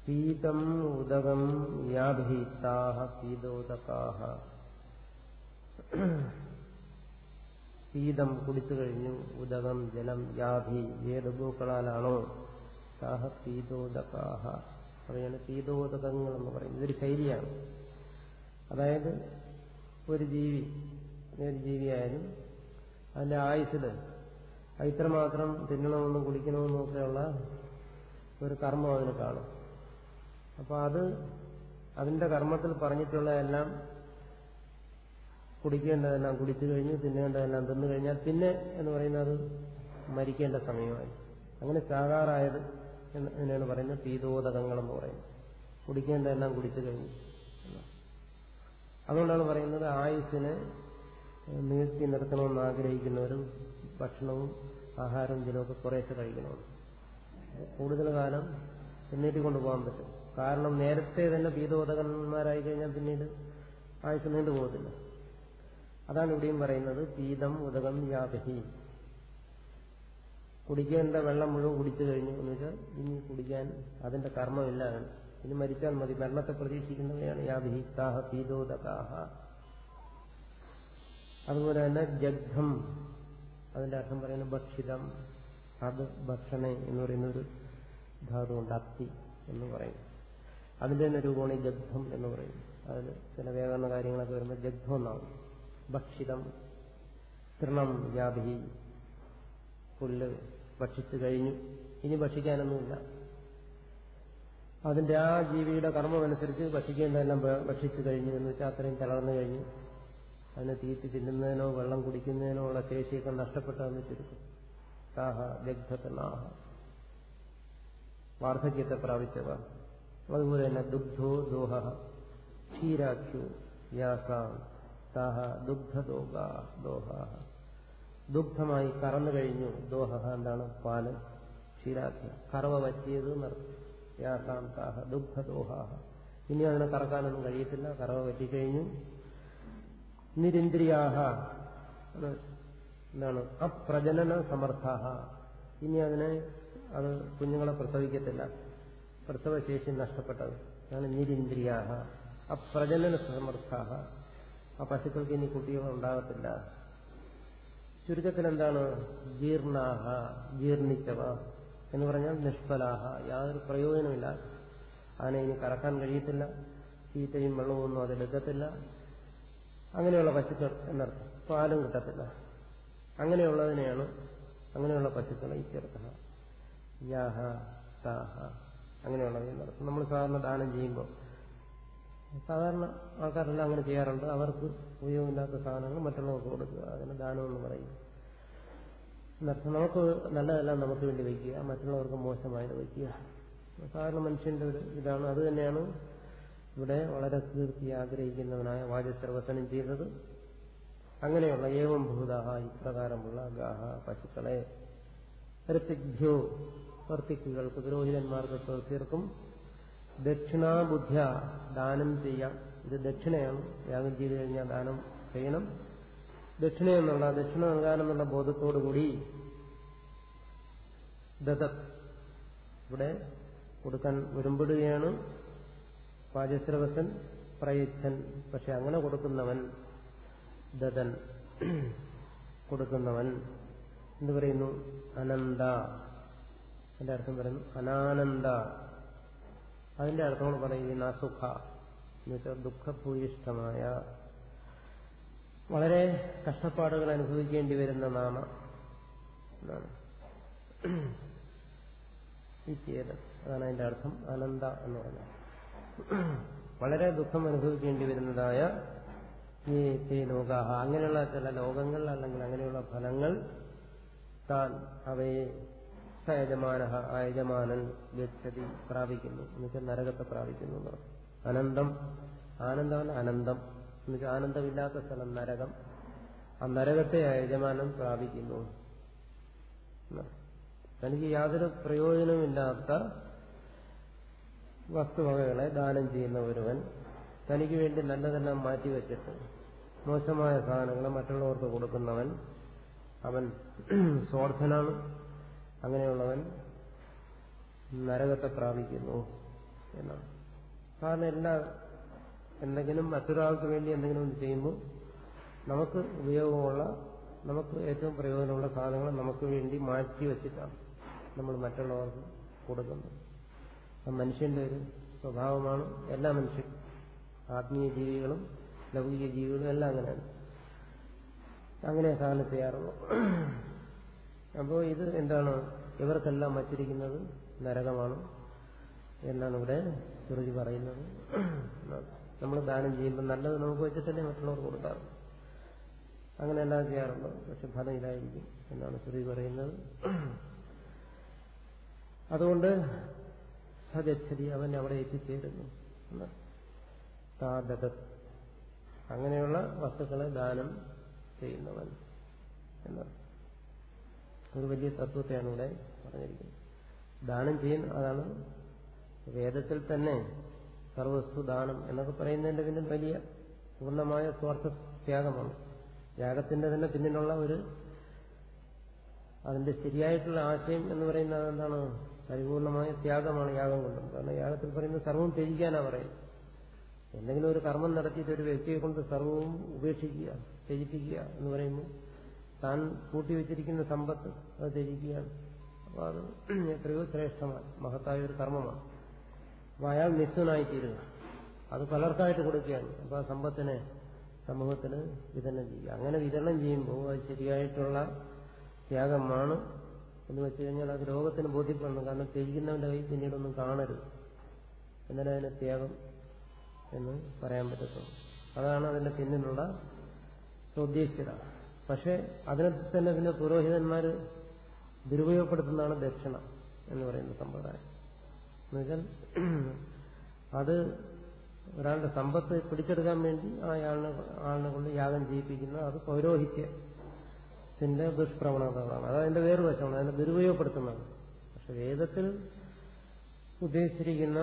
പീതം ഉദകം യാഭീതാഹ പീതോദകാഹ. പീതം കുടിച്ചു കഴിഞ്ഞു ഉദകം ജലം യാഭി ഏത് ഗോക്കളാലാണോ പീതോദകാഹ. പറയാണ് പീതോതകങ്ങൾ എന്ന് പറയും ഇതൊരു ശൈലിയാണ്. അതായത് ഒരു ജീവി ഒരു ജീവിയായാലും അതിന്റെ ആയുസ്സിൽ ഇത്രമാത്രം തിന്നണമെന്നും കുടിക്കണമെന്നും ഒക്കെയുള്ള ഒരു കർമ്മം അതിന് കാണും. അപ്പൊ അത് അതിന്റെ കർമ്മത്തിൽ പറഞ്ഞിട്ടുള്ള എല്ലാം കുടിക്കേണ്ടതെല്ലാം കുടിച്ചു കഴിഞ്ഞു തിന്നേണ്ടതെല്ലാം തിന്നു കഴിഞ്ഞാൽ പിന്നെ എന്ന് പറയുന്നത് മരിക്കേണ്ട സമയമായി. അങ്ങനെ ചാകാറായത് എന്നാണ് പറയുന്നത് പീതോദകങ്ങൾ എന്ന് പറയുന്നത് കുടിക്കേണ്ട എല്ലാം കുടിച്ചു കഴിഞ്ഞു. അതുകൊണ്ടാണ് പറയുന്നത് ആയുസിനെ നീട്ടി നിർത്തണമെന്ന് ആഗ്രഹിക്കുന്നവരും ഭക്ഷണവും ആഹാരവും ജലമൊക്കെ കുറേശ്ശെ കഴിക്കണമെന്ന് കൂടുതൽ കാലം എന്നിട്ട് കൊണ്ടുപോകാൻ പറ്റും. കാരണം നേരത്തെ തന്നെ പീതോദകന്മാരായി കഴിഞ്ഞാൽ പിന്നീട് ആയുസ് നീണ്ടു പോകത്തില്ല അതാണ് ഇവിടെയും പറയുന്നത് പീതം ഉദകം യാപഹി കുടിക്കേണ്ട വെള്ളം മുഴുവൻ കുടിച്ചു കഴിഞ്ഞു. എന്ന് വെച്ചാൽ ഇനി കുടിക്കാൻ അതിന്റെ കർമ്മമില്ല ഇനി മരിച്ചാൽ മതി. മരണത്തെ പ്രതീക്ഷിക്കുന്നവയാണ് യാഭിഹിത്താഹ താഹ പീതോദകാഹ. അതുപോലെ തന്നെ ജഗ്ധം അതിന്റെ അർത്ഥം പറയുന്നത് ഭക്ഷിതം. അത് ഭക്ഷണ എന്ന് പറയുന്ന ഒരു ധാതുണ്ട് അത്തി എന്ന് പറയും. അതിന്റെ തന്നെ രൂപമാണ് ജഗ്ധം എന്ന് പറയും. അതിൽ ചില വ്യാകരണ കാര്യങ്ങളൊക്കെ വരുമ്പോൾ ജഗ്ധം എന്നാവും. ഭക്ഷിതം. തൃണം യാഭി പുല്ല് ഭക്ഷിച്ചു കഴിഞ്ഞു. ഇനി ഭക്ഷിക്കാനൊന്നുമില്ല. അതിന്റെ ആ ജീവിയുടെ കർമ്മമനുസരിച്ച് ഭക്ഷിക്കേണ്ടതെല്ലാം ഭക്ഷിച്ചു കഴിഞ്ഞു. എന്ന് വെച്ചാൽ അത്രയും തളർന്നു കഴിഞ്ഞു. അതിനെ തീറ്റി തിന്നുന്നതിനോ വെള്ളം കുടിക്കുന്നതിനോ ഉള്ള ശേഷിയൊക്കെ നഷ്ടപ്പെട്ടതെന്ന് ചുരുക്കും. താഹ ദഗ്ധനാഹ വാർദ്ധക്യത്തെ പ്രാപിച്ചവ. അതുപോലെ തന്നെ ദുഗ്ധോ ദോഹ. ക്ഷീരാഖ്യോ വ്യാസാം. താഹ ദുഗ്ധദോഹ ദോഹ. ദുഗ്ധമായി കറന്നു കഴിഞ്ഞു. ദോഹ എന്താണ്? പാൽ. ക്ഷീരാഖ്യ കറവ പറ്റിയത് യാഥാന്താഹ താഹ ദുഗ്ധദോഹാഹ. ഇനി അതിനെ കറക്കാനൊന്നും കഴിയത്തില്ല. കറവ പറ്റിക്കഴിഞ്ഞു നിരിന്ദ്രിയാഹ. എന്താണ്? അപ്രജനന സമർത്ഥാഹ. ഇനി അതിനെ അത് കുഞ്ഞുങ്ങളെ പ്രസവിക്കത്തില്ല. പ്രസവശേഷി നഷ്ടപ്പെട്ടത്. അതാണ് നിരിന്ദ്രിയാഹ. അപ്രജനന സമർത്ഥാഹ. ആ പശുക്കൾക്ക് ഇനി കുട്ടികൾ ഉണ്ടാകത്തില്ല. ചുരുക്കത്തിൽ എന്താണ് ജീർണാഹ ജീർണിച്ചവ എന്ന് പറഞ്ഞാൽ നിഷ്ഫലാഹ. യാതൊരു പ്രയോജനമില്ല അതിനെ ഇനി കറക്കാൻ കഴിയത്തില്ല. തീറ്റയും വെള്ളവും ഒന്നും അതിലെത്തത്തില്ല അങ്ങനെയുള്ള പശുക്കൾ എന്നർത്ഥം. പാലും കിട്ടത്തില്ല. അങ്ങനെയുള്ളതിനെയാണ് അങ്ങനെയുള്ള പശുക്കളെ ഇത്യർത്ഥ. യാഹ താഹ അങ്ങനെയുള്ളത് നമ്മൾ സാധാരണ ദാനം ചെയ്യുമ്പോൾ സാധാരണ ആൾക്കാരെല്ലാം അങ്ങനെ ചെയ്യാറുണ്ട്. അവർക്ക് ഉപയോഗമില്ലാത്ത സാധനങ്ങൾ മറ്റുള്ളവർക്ക് കൊടുക്കുക. അതിന് ദാനം എന്ന് പറയും. എന്നർത്ഥം നമുക്ക് നല്ലതെല്ലാം നമുക്ക് വേണ്ടി വയ്ക്കുക. മറ്റുള്ളവർക്ക് മോശമായത് വയ്ക്കുക. സാധാരണ മനുഷ്യന്റെ ഒരു ഇതാണ്. അത് തന്നെയാണ് ഇവിടെ വളരെ കീർത്തി ആഗ്രഹിക്കുന്നവനായ വാചസർവസനം ചെയ്തത്. അങ്ങനെയുള്ള ഏവം ഭൂതാഹ ഇപ്രകാരമുള്ള ഗാഹ പശുക്കളെ. ഋത്തിഭ്യോ വർത്തിക്കുകൾക്ക് പുരോഹിതന്മാർക്ക് തീർക്കും. ദക്ഷിണാബുദ്ധ്യ ദാനം ചെയ്യാം. ഇത് ദക്ഷിണയാണ്. യാഗം ചെയ്തു കഴിഞ്ഞാൽ ദാനം ചെയ്യണം. ദക്ഷിണ എന്നുള്ള ദക്ഷിണ നൽകാനെന്നുള്ള ബോധത്തോടുകൂടി ദത്ത ഇവിടെ കൊടുക്കാൻ ഒരുമ്പിടുകയാണ് പാചസ്രവസൻ പ്രയച്ഛൻ പക്ഷെ അങ്ങനെ കൊടുക്കുന്നവൻ ദതൻ. കൊടുക്കുന്നവൻ എന്ത് പറയുന്നു അനന്ത. എന്റെ അർത്ഥം പറയുന്നു അനാനന്ദ. അതിന്റെ അർത്ഥമാണ് പറയുന്ന അസുഖ എന്നുവെച്ചാൽ ദുഃഖഭൂയിഷ്ടമായ വളരെ കഷ്ടപ്പാടുകൾ അനുഭവിക്കേണ്ടി വരുന്ന നാമ എന്നാണ്. അതാണ് അതിന്റെ അർത്ഥം. അനന്ത എന്ന് പറഞ്ഞാൽ വളരെ ദുഃഖം അനുഭവിക്കേണ്ടി വരുന്നതായ ഈ തേ ലോകാഹ. അങ്ങനെയുള്ള ചില ലോകങ്ങൾ അല്ലെങ്കിൽ അങ്ങനെയുള്ള ഫലങ്ങൾ താൻ അവയെ സയജമാന ആ യജമാനൻ ഗച്ഛതി പ്രാപിക്കുന്നു. എന്നുവെച്ചാൽ നരകത്തെ പ്രാപിക്കുന്നു അനന്തം ആനന്ദമല്ല അനന്തം. എന്നുവെച്ചാൽ ആനന്ദമില്ലാത്ത സ്ഥലം നരകം. ആ നരകത്തെ ആ യജമാനൻ പ്രാപിക്കുന്നു തനിക്ക് യാതൊരു പ്രയോജനമില്ലാത്ത വസ്തുവകകളെ ദാനം ചെയ്യുന്ന ഒരുവൻ തനിക്ക് വേണ്ടി നല്ലതെല്ലാം മാറ്റിവെച്ചിട്ട് മോശമായ സാധനങ്ങൾ മറ്റുള്ളവർക്ക് കൊടുക്കുന്നവൻ അവൻ സ്വാർത്ഥനാണ്. അങ്ങനെയുള്ളവൻ നരകത്തെ പ്രാപിക്കുന്നു എന്നാണ്. കാരണം എല്ലാ എന്തെങ്കിലും മറ്റൊരാൾക്ക് വേണ്ടി എന്തെങ്കിലും ചെയ്യുമ്പോൾ നമുക്ക് ഉപയോഗമുള്ള നമുക്ക് ഏറ്റവും പ്രയോജനമുള്ള സാധനങ്ങൾ നമുക്ക് വേണ്ടി മാറ്റി വെച്ചിട്ടാണ് നമ്മൾ മറ്റുള്ളവർക്ക് കൊടുക്കുന്നത്. മനുഷ്യന്റെ ഒരു സ്വഭാവമാണ്. എല്ലാ മനുഷ്യരും ആത്മീയ ജീവികളും ലൗകിക ജീവികളും എല്ലാം അങ്ങനെയാണ്. അങ്ങനെ സാധനം ചെയ്യാറുള്ളൂ. അപ്പോൾ ഇത് എന്താണ്? ഇവർക്കെല്ലാം വച്ചിരിക്കുന്നത് നരകമാണ് എന്നാണ് ഇവിടെ സുറുജി പറയുന്നത്. നമ്മൾ ദാനം ചെയ്യുമ്പോൾ നല്ലത് നമുക്ക് വെച്ചിട്ടല്ലേ മറ്റുള്ളവർക്ക് കൊടുക്കാറ്. അങ്ങനെ എല്ലാം ചെയ്യാറുണ്ട്. പക്ഷെ ഫലം ഇതായിരിക്കും എന്നാണ് സുറുജി പറയുന്നത്. അതുകൊണ്ട് സജച്ഛതി അവൻ അവിടെ എത്തിച്ചേരുന്നു. താദത അങ്ങനെയുള്ള വസ്തുക്കളെ ദാനം ചെയ്യുന്നവൻ. എന്നാണ് ഒരു വലിയ തത്വത്തെയാണ് ഇവിടെ പറഞ്ഞിരിക്കുന്നത്. ദാനം ചെയ്യുന്ന അതാണ് വേദത്തിൽ തന്നെ സർവസ്തു ദാനം എന്നൊക്കെ പറയുന്നതിന്റെ പിന്നിൽ വലിയ പൂർണമായ സ്വാർത്ഥ ത്യാഗമാണ്. ത്യാഗത്തിന്റെ തന്നെ പിന്നിലുള്ള ഒരു അതിന്റെ ശരിയായിട്ടുള്ള ആശയം എന്ന് പറയുന്നത് എന്താണ് പരിപൂർണമായ ത്യാഗമാണ് യാഗം കൊണ്ടും. കാരണം യാഗത്തിൽ പറയുന്നത് സർവവും ത്യജിക്കാനാ പറയുന്നത്. എന്തെങ്കിലും ഒരു കർമ്മം നടത്തിയിട്ട് ഒരു വ്യക്തിയെ കൊണ്ട് സർവവും ഉപേക്ഷിക്കുക ത്യജിപ്പിക്കുക എന്ന് പറയുമ്പോൾ താൻ കൂട്ടിവെച്ചിരിക്കുന്ന സമ്പത്ത് അത് ധരിക്കുകയാണ് അപ്പോൾ അത് എത്രയോ ശ്രേഷ്ഠമാണ്. മഹത്തായ ഒരു കർമ്മമാണ്. അപ്പോൾ അയാൾ നിസ്വനായിത്തീരുക അത് പലർക്കായിട്ട് കൊടുക്കുകയാണ്. അപ്പോൾ ആ സമ്പത്തിനെ സമൂഹത്തിന് വിതരണം ചെയ്യുക. അങ്ങനെ വിതരണം ചെയ്യുമ്പോൾ അത് ശരിയായിട്ടുള്ള ത്യാഗമാണ് എന്ന് വെച്ച് കഴിഞ്ഞാൽ അത് ലോകത്തിന് ബോധ്യപ്പെടണം. കാരണം ത്യജിക്കുന്നവന്റെ കയ്യിൽ പിന്നീടൊന്നും കാണരുത്. എന്നാലും അതിന് ത്യാഗം എന്ന് പറയാൻ പറ്റത്തുള്ളൂ. അതാണ് അതിന്റെ പിന്നിലുള്ള ഉദ്ദേശിച്ചത. പക്ഷെ അതിനെ തന്നെ പിന്നെ പുരോഹിതന്മാർ ദുരുപയോഗപ്പെടുത്തുന്നതാണ് ദക്ഷിണ എന്ന് പറയുന്ന സമ്പ്രദായം. എന്നുവെച്ചാൽ അത് ഒരാളുടെ സമ്പത്ത് പിടിച്ചെടുക്കാൻ വേണ്ടി ആളിനെ ആളിനെ കൊണ്ട് യാഗം ചെയ്യിപ്പിക്കുന്ന അത് പൗരോഹിത്യത്തിന്റെ ദുഷ്പ്രവണതകളാണ്. അത് അതിന്റെ വേറൊരു വശമാണ് അതിനെ ദുരുപയോഗപ്പെടുത്തുന്നതാണ് പക്ഷെ വേദത്തിൽ ഉദ്ദേശിച്ചിരിക്കുന്ന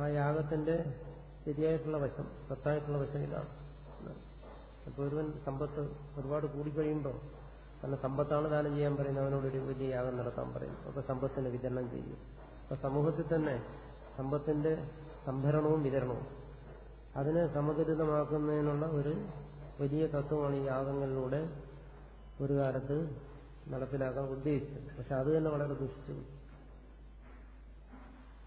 ആ യാഗത്തിന്റെ ശരിയായിട്ടുള്ള വശം സത്തായിട്ടുള്ള വശം ഇതാണ്. അപ്പോൾ ഒരുവൻ സമ്പത്ത് ഒരുപാട് കൂടിക്കഴിയുമ്പോൾ കാരണം സമ്പത്താണ് ദാനം ചെയ്യാൻ പറയുന്നത് അവനോടൊരു വലിയ യാഗം നടത്താൻ പറയും. അപ്പൊ സമ്പത്തിന് വിതരണം ചെയ്യും. അപ്പൊ സമൂഹത്തിൽ തന്നെ സമ്പത്തിന്റെ സംഭരണവും വിതരണവും. അതിനെ സമതുലിതമാക്കുന്നതിനുള്ള ഒരു വലിയ തത്വമാണ് ഈ യാഗങ്ങളിലൂടെ ഒരു കാലത്ത് നടപ്പിലാക്കാൻ ഉദ്ദേശിച്ചത്. പക്ഷെ അത് തന്നെ വളരെ ദുഷിച്ചു.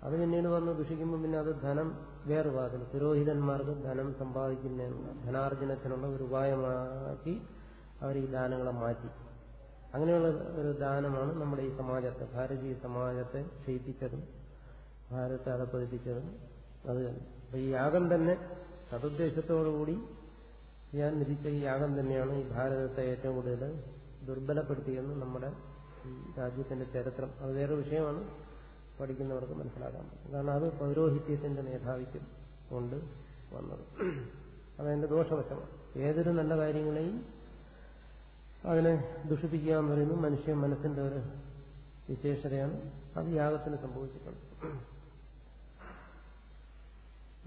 അത് പിന്നീട് വന്ന് ദുഷിക്കുമ്പോൾ പിന്നെ അത് ധനം വേറെ വാതിൽ. പുരോഹിതന്മാർക്ക് ധനം സമ്പാദിക്കുന്നതിനുള്ള ധനാർജനത്തിനുള്ള ഒരു ഉപായമാക്കി അവർ ഈ ദാനങ്ങളെ മാറ്റി. അങ്ങനെയുള്ള ഒരു ദാനമാണ് നമ്മുടെ ഈ സമാജത്തെ ഭാരതീയ സമാജത്തെ ക്ഷയിപ്പിച്ചതും ഭാരതത്തെ അതപ്പതിപ്പിച്ചതും അത് അപ്പൊ ഈ യാഗം തന്നെ സതുദ്ദേശത്തോടുകൂടി ഞാൻ വിധിച്ച ഈ യാഗം തന്നെയാണ് ഈ ഭാരതത്തെ ഏറ്റവും കൂടുതൽ ദുർബലപ്പെടുത്തിയെന്ന് നമ്മുടെ രാജ്യത്തിന്റെ ചരിത്രം. അത് വേറെ വിഷയമാണ്. പഠിക്കുന്നവർക്ക് മനസ്സിലാക്കാൻ പറ്റും. കാരണം അത് പൗരോഹിത്യത്തിന്റെ മേധാവിത്വം കൊണ്ട് വന്നത്. അതതിന്റെ ദോഷവശമാണ്. ഏതൊരു നല്ല കാര്യങ്ങളെയും അതിനെ ദുഷിപ്പിക്കുക എന്ന് പറയുന്നത് മനുഷ്യ മനസ്സിന്റെ ഒരു വിശേഷതയാണ്. അത് യാഗത്തിന് സംഭവിച്ചിട്ടുണ്ട്.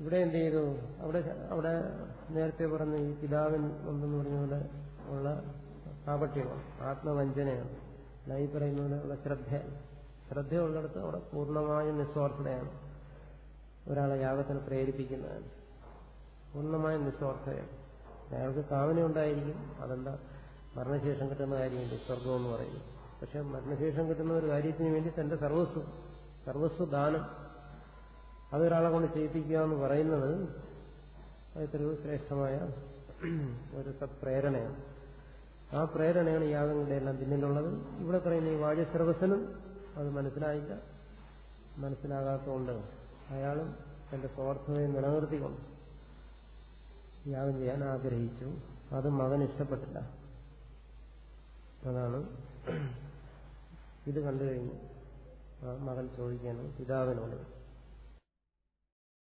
ഇവിടെ എന്ത് ചെയ്തു? അവിടെ അവിടെ നേരത്തെ പറഞ്ഞ ഈ പിതാവിൻ എന്തെന്ന് പറഞ്ഞ പോലെ ഉള്ള കാപട്യമാണ് ആത്മവഞ്ചനയാണ്. ഈ പറയുന്ന പോലെ ഉള്ള ശ്രദ്ധ ശ്രദ്ധയുള്ളിടത്ത് അവിടെ പൂർണമായ നിസ്വാർത്ഥതയാണ്. ഒരാളെ യാഗത്തിന് പ്രേരിപ്പിക്കുന്നതാണ്. പൂർണമായും നിസ്വാർത്ഥതയാണ്. അയാൾക്ക് കാമന ഉണ്ടായിരിക്കും. അതെന്താ? മരണശേഷം കിട്ടുന്ന കാര്യമില്ല? സ്വർഗം എന്ന് പറയുന്നു പക്ഷെ മരണശേഷം കിട്ടുന്ന ഒരു കാര്യത്തിന് വേണ്ടി തന്റെ സർവസ്വ സർവസ്വ ദാനം അതൊരാളെ കൊണ്ട് ചെയ്യിപ്പിക്കുക എന്ന് പറയുന്നത് എത്രയോ ശ്രേഷ്ഠമായ ഒരു സത്പ്രേരണയാണ്. ആ പ്രേരണയാണ് യാഗങ്ങളുടെ എല്ലാം പിന്നിലുള്ളത്. ഇവിടെ പറയുന്ന ഈ വാചസ്രവസനും അത് മനസ്സിലായില്ല. മനസ്സിലാകാത്തതുകൊണ്ട് അയാളും തന്റെ സ്വാർത്ഥതയെ നിലനിർത്തിക്കൊണ്ട് യാഗം ചെയ്യാൻ ആഗ്രഹിച്ചു. അത് മകൻ ഇഷ്ടപ്പെട്ടില്ല. അതാണ് ഇത് കണ്ടു കഴിഞ്ഞു മകൻ ചോദിക്കാനും പിതാവിനോട്